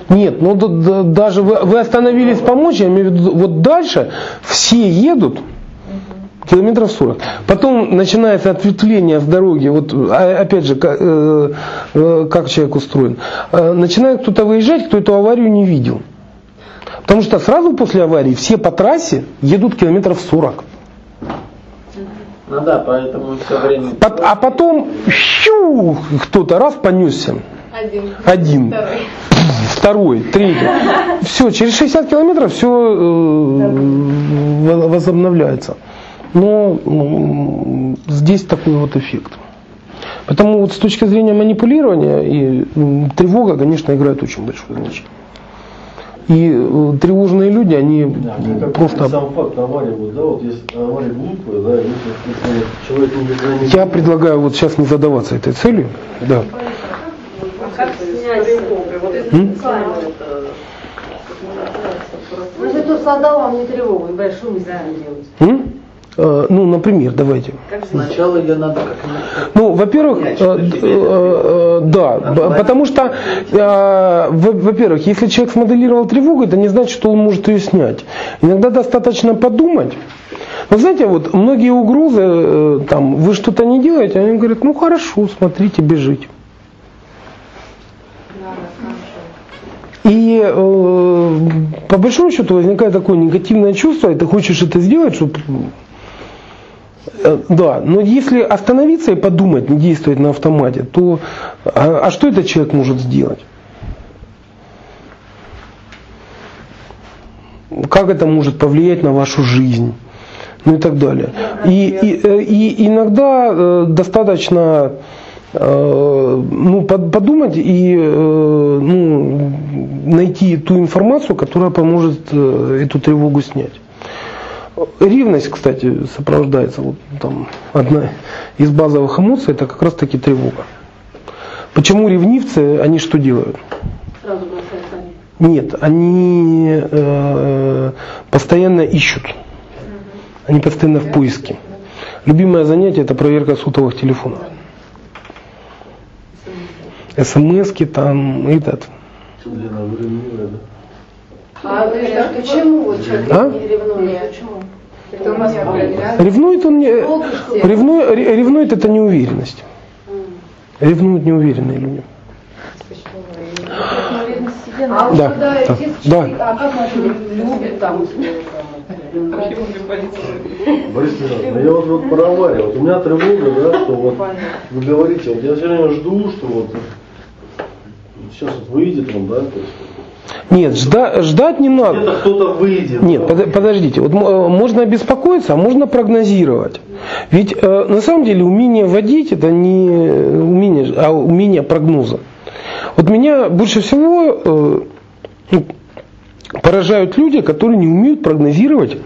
Нет, ну д- д- даже вы, вы остановились помочь, я имею в виду, вот дальше все едут, Километров 40. Потом начинается ответвление с дороги. Вот а, опять же, как, э, э, как человек устроен. Э, начинает кто-то выезжать, кто эту аварию не видел. Потому что сразу после аварии все по трассе едут километров 40. Ну да, поэтому все время... Пот- А потом щу, кто-то раз понесся. Один. Один. Второй. Второй, третий. Все, через 60 километров все возобновляется. Но здесь такой вот эффект. Поэтому вот с точки зрения манипулирования и тревога, конечно, играет очень большое значение. И э, тревожные люди, они Да, как просто... Сам факт аварии, вот, да, вот если авария глупая, да, если, если человек не... Я предлагаю вот сейчас не задаваться этой целью. Да. Как снять Вот если в Может, кто создал вам не тревогу, и большую не делать. Э, Ну, например, давайте. Сначала ее надо как-нибудь... Ну, во-первых, э, э, да, потому что, во- во-первых, если человек смоделировал тревогу, это не значит, что он может ее снять. Иногда достаточно подумать. Вы знаете, вот многие угрозы, там, вы что-то не делаете, они говорят, ну хорошо, смотрите, бежите. И э, по большому счету возникает такое негативное чувство, и ты хочешь это сделать, чтобы Да, но если остановиться и подумать, не действовать на автомате, то а, а что этот человек может сделать? Как это может повлиять на вашу жизнь? Ну и так далее. И, и, э, и иногда э, достаточно э, ну, под- подумать и э, ну, найти ту информацию, которая поможет э, эту тревогу снять. Ревность, кстати, сопровождается, вот там одна из базовых эмоций, это как раз таки тревога. Почему ревнивцы, они что делают? Сразу. Нет, они э, постоянно ищут. Они постоянно в поиске. Любимое занятие это проверка сотовых телефонов. СМСки там, этот. Лена, вы ревнивая, да? А есть, а почему вот человек А? не ревнует? Почему? Это у проверяют. Ревнует он не, ревнует, ре- ревнует это неуверенность. Ревнуют неуверенные люди. А вот Да, да, да. а как наши любят там, Борис Михайлович, ну я вот, вот про аварию. Вот у меня тревога, да, что вот вы говорите, вот я все время жду, что вот сейчас вот выйдет он, да, то есть Нет, жда- ждать не надо. где-то кто-то выйдет. Нет, под- подождите, вот э, можно беспокоиться, а можно прогнозировать. Ведь э, на самом деле умение водить это не умение, а умение прогноза. Вот меня больше всего э, ну, поражают люди, которые не умеют прогнозировать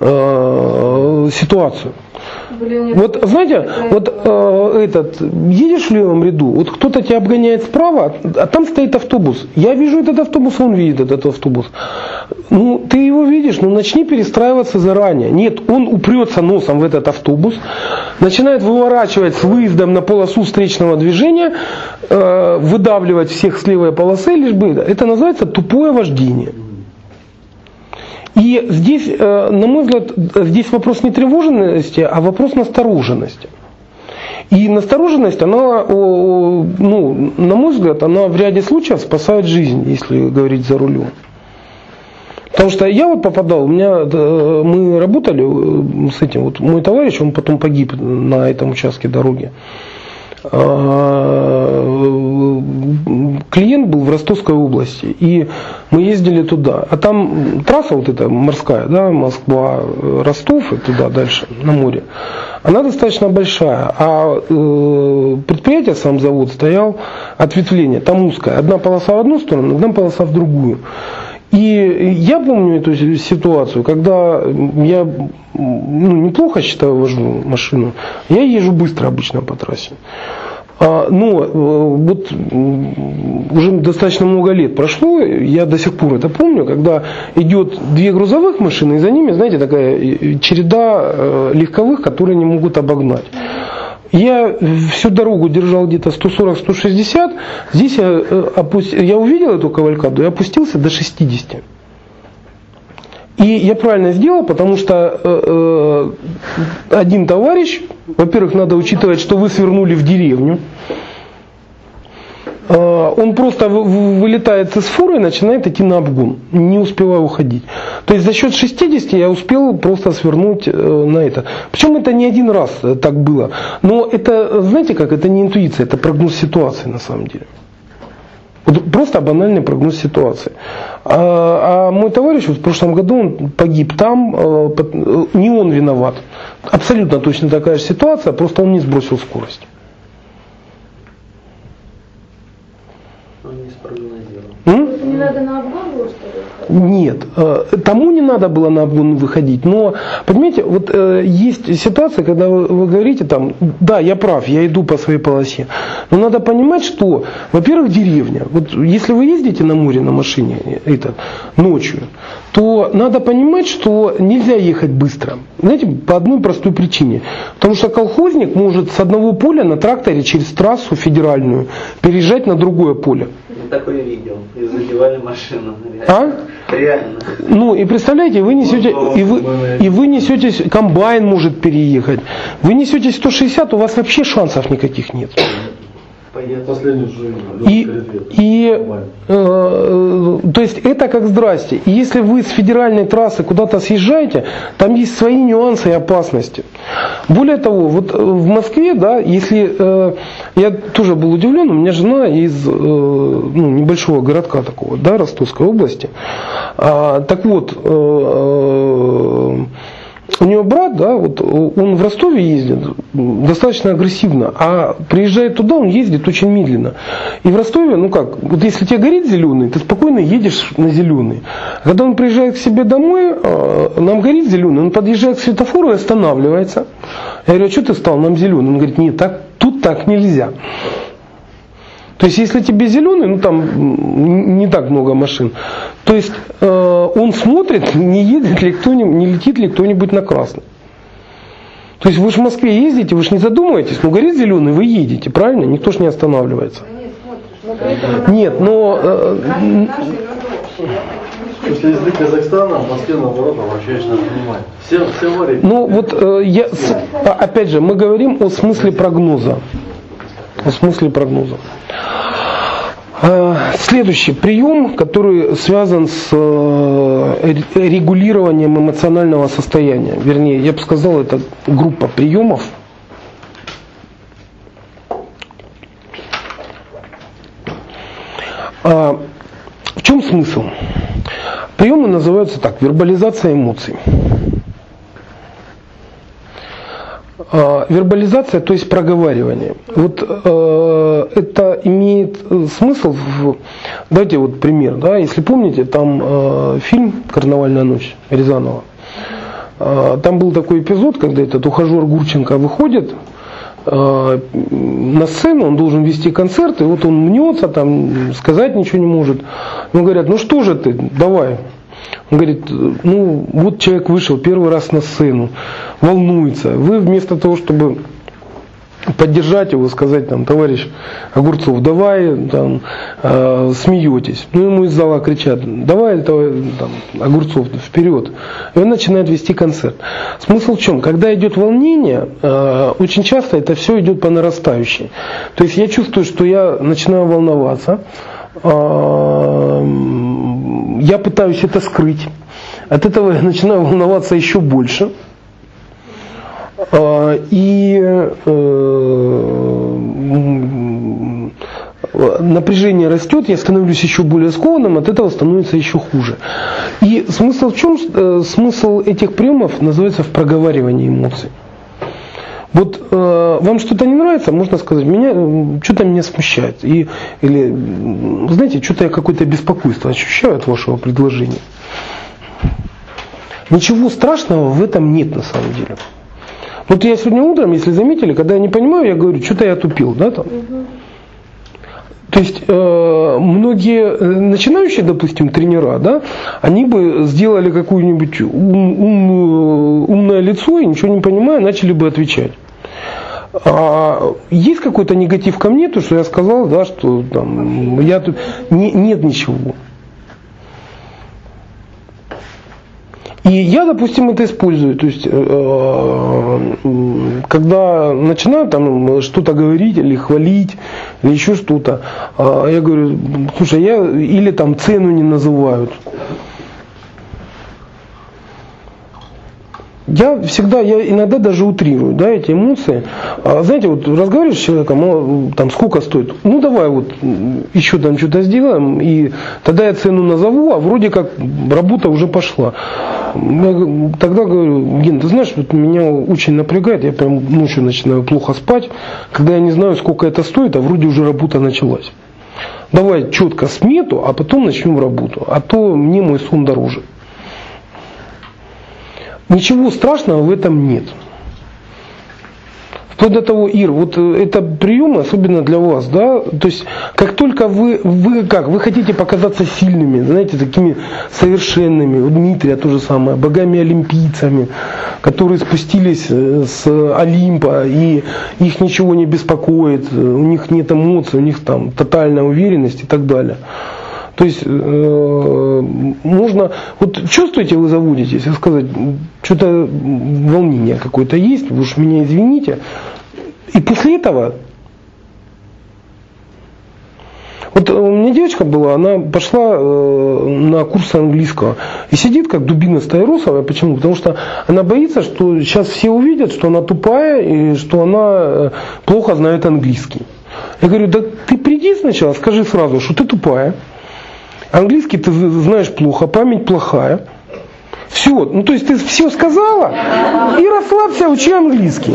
э, ситуацию. Блин. Вот знаете, вот э, этот, едешь в левом ряду, вот кто-то тебя обгоняет справа, а там стоит автобус. Я вижу этот автобус, он видит этот автобус. Ну, ты его видишь, ну начни перестраиваться заранее. Нет, он упрется носом в этот автобус, начинает выворачивать с выездом на полосу встречного движения, э, выдавливать всех с левой полосы, лишь бы. Это называется тупое вождение. И здесь, э, на мой взгляд, здесь вопрос не тревоженности, а вопрос настороженности. И настороженность, она, ну, на мой взгляд, она в ряде случаев спасает жизнь, если говорить за рулем. Потому что я вот попадал, у меня, э, мы работали э, с этим, вот мой товарищ, он потом погиб на этом участке дороги. А, Клиент был в Ростовской области, и мы ездили туда. А там трасса вот эта морская, да, Москва, Ростов и туда дальше, на море. Она достаточно большая, а э, предприятие, сам завод стоял, ответвление, там узкое. Одна полоса в одну сторону, одна полоса в другую. И я помню эту ситуацию, когда я ну, неплохо считаю вожу машину, я езжу быстро обычно по трассе. А, Но э, вот уже достаточно много лет прошло, я до сих пор это помню, когда идет две грузовых машины, и за ними, знаете, такая э, череда э, легковых, которые не могут обогнать. Я всю дорогу держал где-то 140-160, здесь я, э, опус- я увидел эту кавалькаду и опустился до 60. И я правильно сделал, потому что э, э, один товарищ, во-первых, надо учитывать, что вы свернули в деревню, он просто вылетает из фуры и начинает идти на обгон, не успевая уходить. То есть за счет 60 я успел просто свернуть э, на это. Причем это не один раз э, так было. Но это, знаете как, это не интуиция, это прогноз ситуации на самом деле. Вот просто банальный прогноз ситуации. А, а мой товарищ вот в прошлом году он погиб там, не он виноват. Абсолютно точно такая же ситуация, просто он не сбросил скорость. Не надо на обгон было, что ли? Нет, э, тому не надо было на обгон выходить. Но, понимаете, вот э, есть ситуация, когда вы, вы говорите там, да, я прав, я иду по своей полосе. Но надо понимать, что, во-первых, деревня. Вот если вы ездите на море на машине это, ночью, то надо понимать, что нельзя ехать быстро. Знаете, по одной простой причине. Потому что колхозник может с одного поля на тракторе через трассу федеральную переезжать на другое поле такое видел. И задевали машину. А? Реально. Ну и представляете, вы несете, и вы, и вы несете, комбайн может переехать. Вы несете 160, у вас вообще шансов никаких нет. И, и э, э, то есть это как здрасте. И если вы с федеральной трассы куда-то съезжаете, там есть свои нюансы и опасности. Более того, вот э, в Москве, да, если э, я тоже был удивлен, у меня жена из э, ну, небольшого городка такого, да, Ростовской области. А, так вот, э, э у него брат, да, вот он в Ростове ездит достаточно агрессивно, а приезжает туда, он ездит очень медленно. И в Ростове, ну как, вот если тебе горит зеленый, ты спокойно едешь на зеленый. Когда он приезжает к себе домой, а, нам горит зеленый, он подъезжает к светофору и останавливается. Я говорю, а что ты стал, нам зеленый? Он говорит, нет, так, тут так нельзя. То есть, если тебе зеленый, ну там не так много машин, то есть э, он смотрит, не едет ли кто-нибудь, не летит ли кто-нибудь на красный. То есть вы же в Москве ездите, вы же не задумываетесь, ну горит зеленый, вы едете, правильно? Никто же не останавливается. Нет, но... Э, После езды Казахстана в Москве наоборот обращаешь на внимание. Все, все варят. Ну вот э, я, а, опять же, мы говорим о смысле прогноза. О смысле прогноза. Следующий прием, который связан с э, регулированием эмоционального состояния. Вернее, я бы сказал, это группа приемов. А, в чем смысл? Приемы называются так, вербализация эмоций. А, вербализация, то есть проговаривание. Вот э, это имеет э, смысл. В, давайте вот пример, да, если помните, там э, фильм "Карнавальная ночь" Рязанова. Э, там был такой эпизод, когда этот ухажер Гурченко выходит э, на сцену, он должен вести концерт, и вот он мнется, там сказать ничего не может. Ему говорят, ну что же ты, давай, он говорит, ну вот человек вышел первый раз на сцену, волнуется. Вы вместо того, чтобы поддержать его, сказать там, товарищ Огурцов, давай, там, э, смеетесь. Ну, ему из зала кричат, давай, давай там, Огурцов, вперед. И он начинает вести концерт. Смысл в чем? Когда идет волнение, э, очень часто это все идет по нарастающей. То есть я чувствую, что я начинаю волноваться, я пытаюсь это скрыть. От этого я начинаю волноваться еще больше. А, и э, напряжение растет, я становлюсь еще более скованным, от этого становится еще хуже. И смысл в чем? Э, смысл этих приемов называется в проговаривании эмоций. Вот э, вам что-то не нравится, можно сказать, меня что-то меня смущает. И, или, знаете, что-то я какое-то беспокойство ощущаю от вашего предложения. Ничего страшного в этом нет на самом деле. Вот я сегодня утром, если заметили, когда я не понимаю, я говорю, что-то я тупил, да, там. То есть э, многие э, начинающие, допустим, тренера, да, они бы сделали какую-нибудь ум, ум, умное лицо и ничего не понимая, начали бы отвечать. А есть какой-то негатив ко мне, то что я сказал, да, что там я тут не, нет ничего. И я, допустим, это использую. То есть, э, м, когда начинаю там что-то говорить или хвалить, или еще что-то, а я говорю, слушай, я или там цену не называют. Я всегда, я иногда даже утрирую, да, эти эмоции. А, знаете, вот разговариваешь с человеком, а, там сколько стоит? Ну давай вот еще там что-то сделаем, и тогда я цену назову, а вроде как работа уже пошла. Я тогда говорю, Ген, ты знаешь, вот меня очень напрягает, я прям ночью начинаю плохо спать, когда я не знаю, сколько это стоит, а вроде уже работа началась. Давай четко смету, а потом начнем работу, а то мне мой сон дороже. Ничего страшного в этом нет. Вплоть до того, Ир, вот э, это прием, особенно для вас, да, то есть как только вы, вы как, вы хотите показаться сильными, знаете, такими совершенными, у Дмитрия то же самое, богами-олимпийцами, которые спустились э, с Олимпа, и их ничего не беспокоит, у них нет эмоций, у них там тотальная уверенность и так далее. То есть э, можно, вот чувствуете, вы заводитесь, и сказать, что-то волнение какое-то есть, вы уж меня извините. И после этого, вот у меня девочка была, она пошла э, на курсы английского и сидит как дубина стаиросовая. Почему? Потому что она боится, что сейчас все увидят, что она тупая и что она э, плохо знает английский. Я говорю, да ты приди сначала, скажи сразу, что ты тупая. Английский ты знаешь плохо, память плохая. Все, ну то есть ты все сказала и расслабься, учи английский.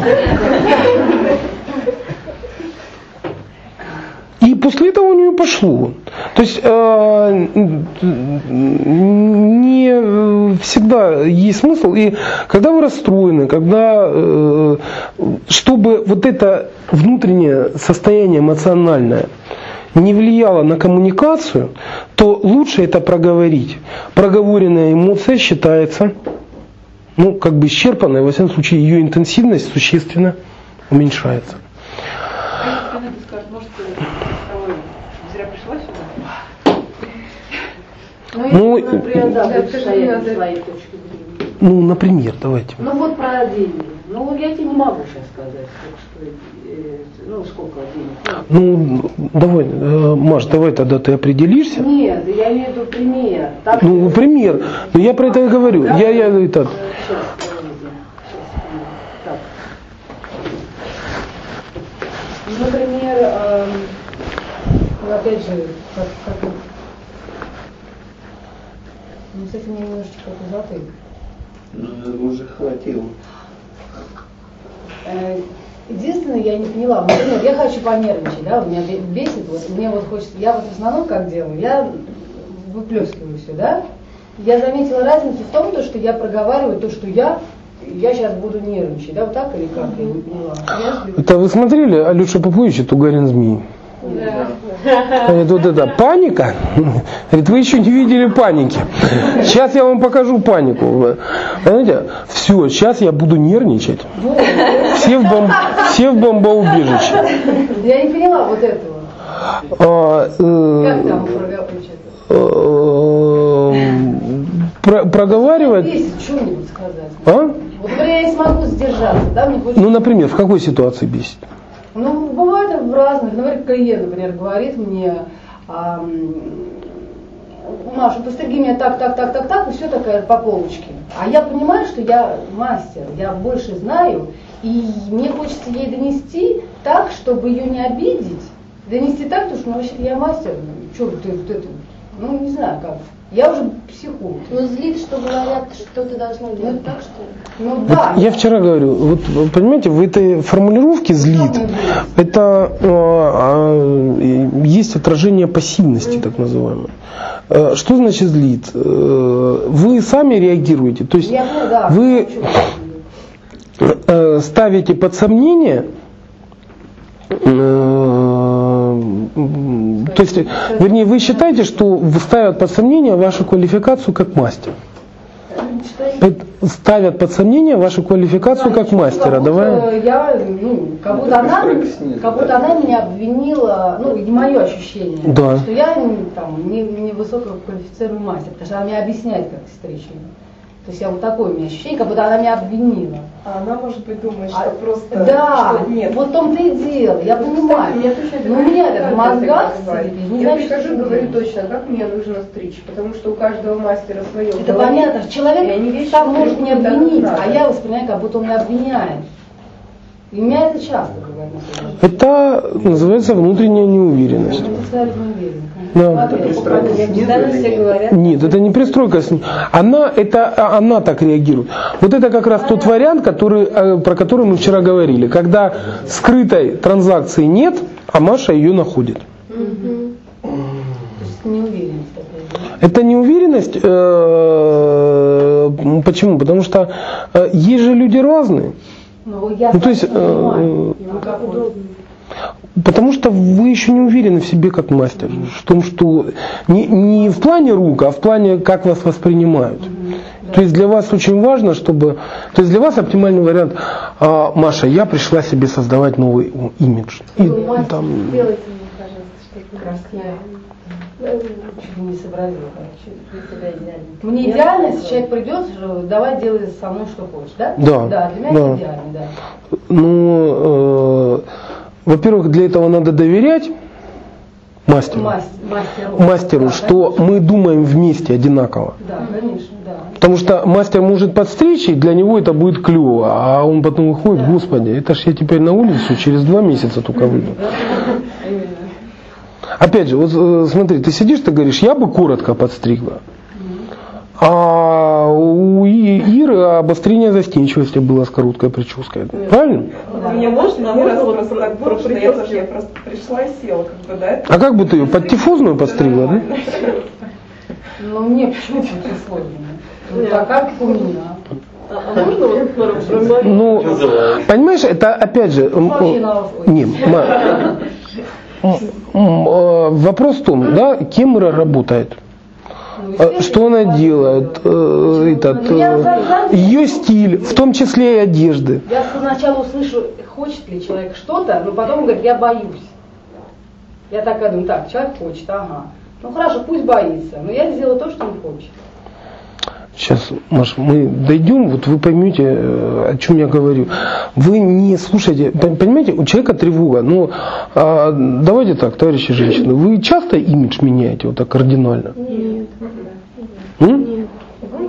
И после этого у нее пошло. То есть э, не всегда есть смысл. И когда вы расстроены, когда э, чтобы вот это внутреннее состояние эмоциональное не влияло на коммуникацию, то лучше это проговорить. Проговоренная эмоция считается ну, как бы исчерпанной, во всяком случае ее интенсивность существенно уменьшается. Ну, если, например, да, зрения. Ну, например, давайте. Ну вот про деньги. Ну я тебе не могу сейчас сказать, ну сколько денег. Ну, Ну, давай, э, Маш, давай тогда ты определишься. Нет, я имею в виду пример. Так, Ну, пример. Ну, я про это и говорю. Да? Я, я это, Сейчас, так. Например, ну, опять же, как, как ну, с этим немножечко затык. Ну, уже хватило. Э, Единственное, я не поняла, например, я хочу понервничать, да, меня бе- бесит, вот мне вот хочется, я вот в основном как делаю, я выплескиваю все, да, я заметила разницу в том, то, что я проговариваю то, что я, я сейчас буду нервничать, да, вот так или как, я не поняла. Я это вы смотрели Алеша Попович и Тугарин Змей? Говорит, вот это паника. Говорит, вы еще не видели паники. Сейчас я вам покажу панику. Понимаете? Все, сейчас я буду нервничать. Все в, бом- все в бомбоубежище. Я не поняла вот этого. А, э, Как там э, про- проговаривать. Бесит, что-нибудь сказать. А? Вот, например, я не смогу сдержаться, да, мне хочется... Ну, например, в какой ситуации бесит? Ну, в разных. Например, клиент, например, говорит мне, Маша, постриги меня так, так, так, так, так, и все такая по полочке. А я понимаю, что я мастер, я больше знаю, и мне хочется ей донести так, чтобы ее не обидеть. Донести так, потому что ну, вообще я мастер, что ты вот это, ну не знаю как. Я уже психолог. Ну, злит, что говорят, что ты должна делать так, что ли? Ну Вот да. я вчера говорю, вот понимаете, в этой формулировке злит, это э, э, есть отражение пассивности, так называемое. Э, Что значит злит? Э, Вы сами реагируете, то есть Я, ну, да, вы э, ставите под сомнение, то есть, вернее, вы считаете, что ставят под сомнение вашу квалификацию как мастер. Пед- Ставят под сомнение вашу квалификацию как мастера. Как Давай. Я, ну, как будто, она, как будто да. она меня обвинила, ну, и мое ощущение, Да. что я там, не, не высококвалифицированный мастер, потому что она мне объясняет, как стричь. То есть я вот такое у меня ощущение, как будто она меня обвинила. А она, может быть, думает, что А, просто... да, что нет. вот в том-то и дело, я понимаю. Кстати, Но у меня это в мозгах не Я прихожу, что говорю точно, как мне нужно стричь, потому что у каждого мастера свое. Это понятно, И человек сам может не обвинить, а я воспринимаю, как будто он меня обвиняет. И у меня это часто бывает. на самом деле. Это называется внутренняя неуверенность. Да. Пристройка нет? это не пристройка. Она, это, а, она так реагирует. Вот это как раз тот вариант, который, э, про который мы вчера говорили. Когда скрытой транзакции нет, а Маша ее находит. То есть неуверенность такая. да? Это неуверенность. э, почему? Потому что э, есть же люди разные. Ну, я Ну, то есть, сам понимаю. э. Потому что вы еще не уверены в себе как мастер. В том, что не, не в плане рук, а в плане, как вас воспринимают. То есть для вас очень важно, чтобы... То есть для вас оптимальный вариант, а, Маша, я пришла себе создавать новый имидж. И там, Сделайте мне, пожалуйста, что-то Красиво. Чуть не сообразила. Мне идеально, если человек придет, что давай делай со мной что хочешь, да? Да, Да, для меня да. это идеально, да. ну, э, во-первых, для этого надо доверять мастеру. Мас- мастеру. мастеру, Да, что мы думаем вместе одинаково. Да, конечно, да. Потому что мастер может подстричь, и для него это будет клево, а он потом выходит, господи, это ж я теперь на улицу через два месяца только выйду. Опять же, вот э, смотри, ты сидишь, ты говоришь, я бы коротко подстригла. А у Иры обострение застенчивости было с короткой прической. Правильно? Мне можно, Мне можно раз вот так про- было, про что я тоже я просто пришла и села, как бы, да? А как бы ты ее под тифозную подстригла, да? Но мне почему-то сложно. Ну, Нет. так как у меня. А, а можно вот Ну, понимаешь, это опять же... Не, вопрос в том, да, кем Ира работает. Ну, Э, Что она делает, э, этот, э, ее стиль, в том числе и одежды. Я сначала услышу, хочет ли человек что-то, но потом говорит, я боюсь. Я такая думаю, так, человек хочет, ага. Ну хорошо, пусть боится, но я сделаю то, что он хочет. Сейчас, Маш, мы дойдем, вот вы поймете, э, о чем я говорю. Вы не слушаете, пон- понимаете, у человека тревога. Ну, а, давайте так, товарищи женщины, вы часто имидж меняете вот так кардинально? Нет. М?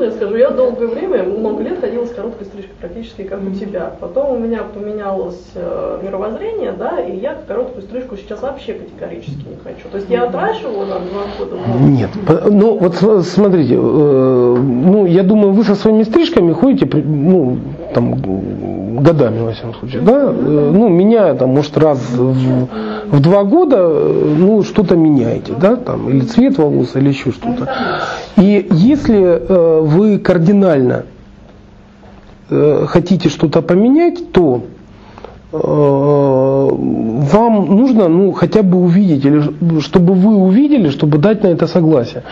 Можно я скажу? Я долгое время, много лет ходила с короткой стрижкой, практически как у тебя. Потом у меня поменялось э, мировоззрение, да, и я короткую стрижку сейчас вообще категорически не хочу. То есть я отращивала на два года. Нет. Ну, вот с- смотрите, э, ну, я думаю, вы со своими стрижками ходите, ну, там, годами, во всяком случае, да? Э, Ну, меняя, там, может, раз в, в два года, э, ну, что-то меняете, да, там, или цвет волос, или еще что-то. И если э, вы кардинально э, хотите что-то поменять, то э, вам нужно ну, хотя бы увидеть, или чтобы вы увидели, чтобы дать на это согласие.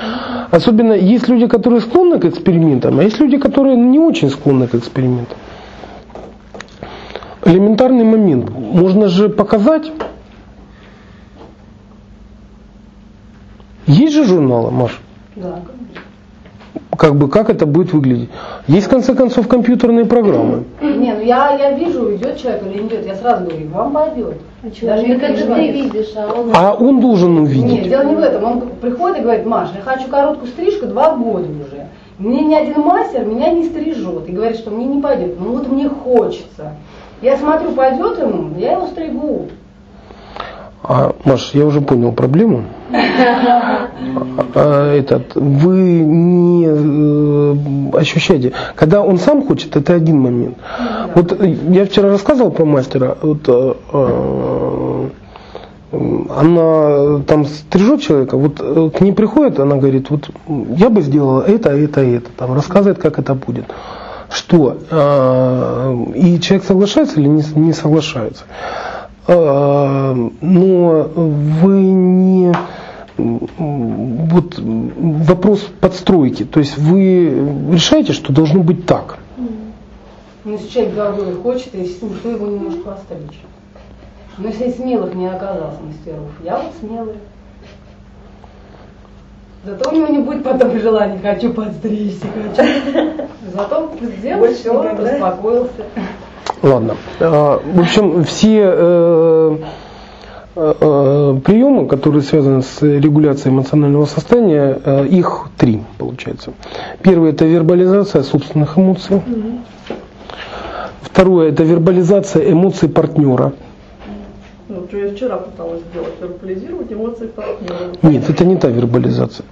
Особенно есть люди, которые склонны к экспериментам, а есть люди, которые не очень склонны к экспериментам. Элементарный момент. Можно же показать. Есть же журналы, Маш? Да. Как бы как это будет выглядеть? Есть в конце концов компьютерные программы. Не, ну я, я вижу, идет человек или не идет, я сразу говорю, вам пойдет. Даже не Так это ты видишь, а он... А он должен Нет, увидеть. дело не в этом. Он приходит и говорит, Маш, я хочу короткую стрижку два года уже. Мне ни один мастер меня не стрижет. И говорит, что мне не пойдет. Ну вот мне хочется. Я смотрю, пойдет ему, я его стригу. А, Маш, я уже понял проблему. А, этот, вы не э, ощущаете, когда он сам хочет, это один момент. Вот э, я вчера рассказывал про мастера, вот, э, она там стрижет человека, вот к ней приходит, она говорит, вот я бы сделала это, это, это, там рассказывает, как это будет. Что? э, И человек соглашается или не, соглашается? Э, но вы не вот вопрос подстройки, то есть вы решаете, что должно быть так. Ну, если человек говорит, хочет, и что его немножко постричь. Но если смелых не оказалось мастеров, я вот смелый. Зато у него не будет потом желания, хочу подстричься, хочу. Зато сделал все, успокоился. Ладно. А, В общем, все э, э, э, приемы, которые связаны с регуляцией эмоционального состояния, их три получается. Первый это вербализация собственных эмоций. Второе это вербализация эмоций партнера. Ну, что я вчера пыталась сделать, вербализировать эмоции партнера. Нет, это не та вербализация.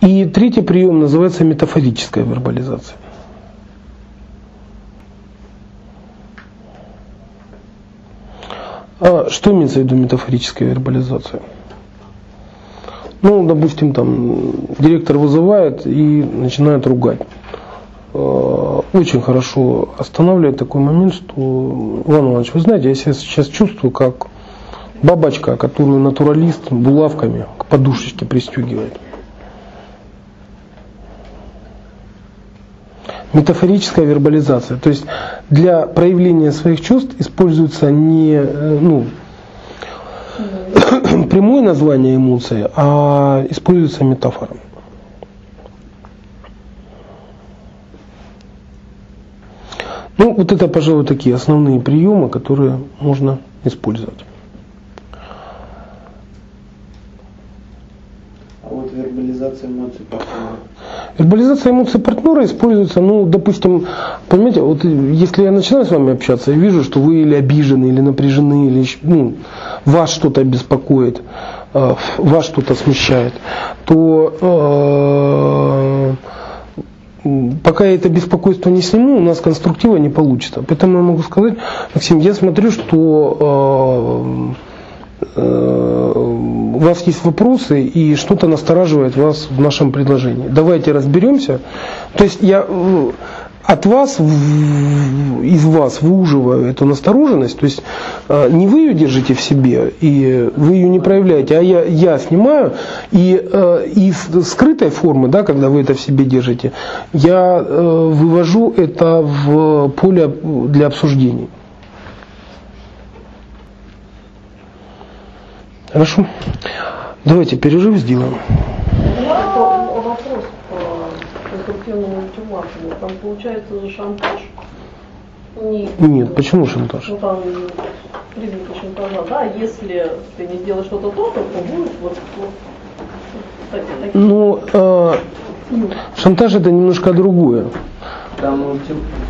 И третий прием называется метафорическая вербализация. А что имеется в виду метафорическая вербализация? Ну, допустим, там директор вызывает и начинает ругать. Э, Очень хорошо останавливает такой момент, что, Иван Иванович, вы знаете, я себя сейчас чувствую как бабочка, которую натуралист булавками к подушечке пристегивает. Метафорическая вербализация. То есть для проявления своих чувств используется не э, ну, прямое название эмоции, а используется метафора. Ну, вот это, пожалуй, такие основные приемы, которые можно использовать. А вот вербализация эмоций партнера. Вербализация эмоций партнера используется, ну, допустим, понимаете, вот если я начинаю с вами общаться, я вижу, что вы или обижены, или напряжены, или ну, вас что-то беспокоит, э, вас что-то смущает, то э, пока я это беспокойство не сниму, у нас конструктива не получится. Поэтому я могу сказать, Максим, я смотрю, что э, э, у вас есть вопросы и что-то настораживает вас в нашем предложении. Давайте разберемся. То есть я э, от вас, из вас выуживаю эту настороженность, то есть э, не вы ее держите в себе и вы ее не проявляете, а я, я снимаю и э, из скрытой формы, да, когда вы это в себе держите, я э, вывожу это в поле для обсуждений. Хорошо. Давайте перерыв сделаем. Это вопрос по ультиматуму. Там получается же шантаж. Нет. Нет, почему шантаж? Ну там признаки шантажа. Да, если ты не сделаешь что-то то, то будет вот, вот. Ну, э, шантаж это немножко другое. Там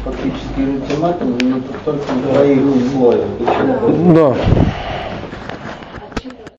фактически ультиматум, но только условиях. Еще Да.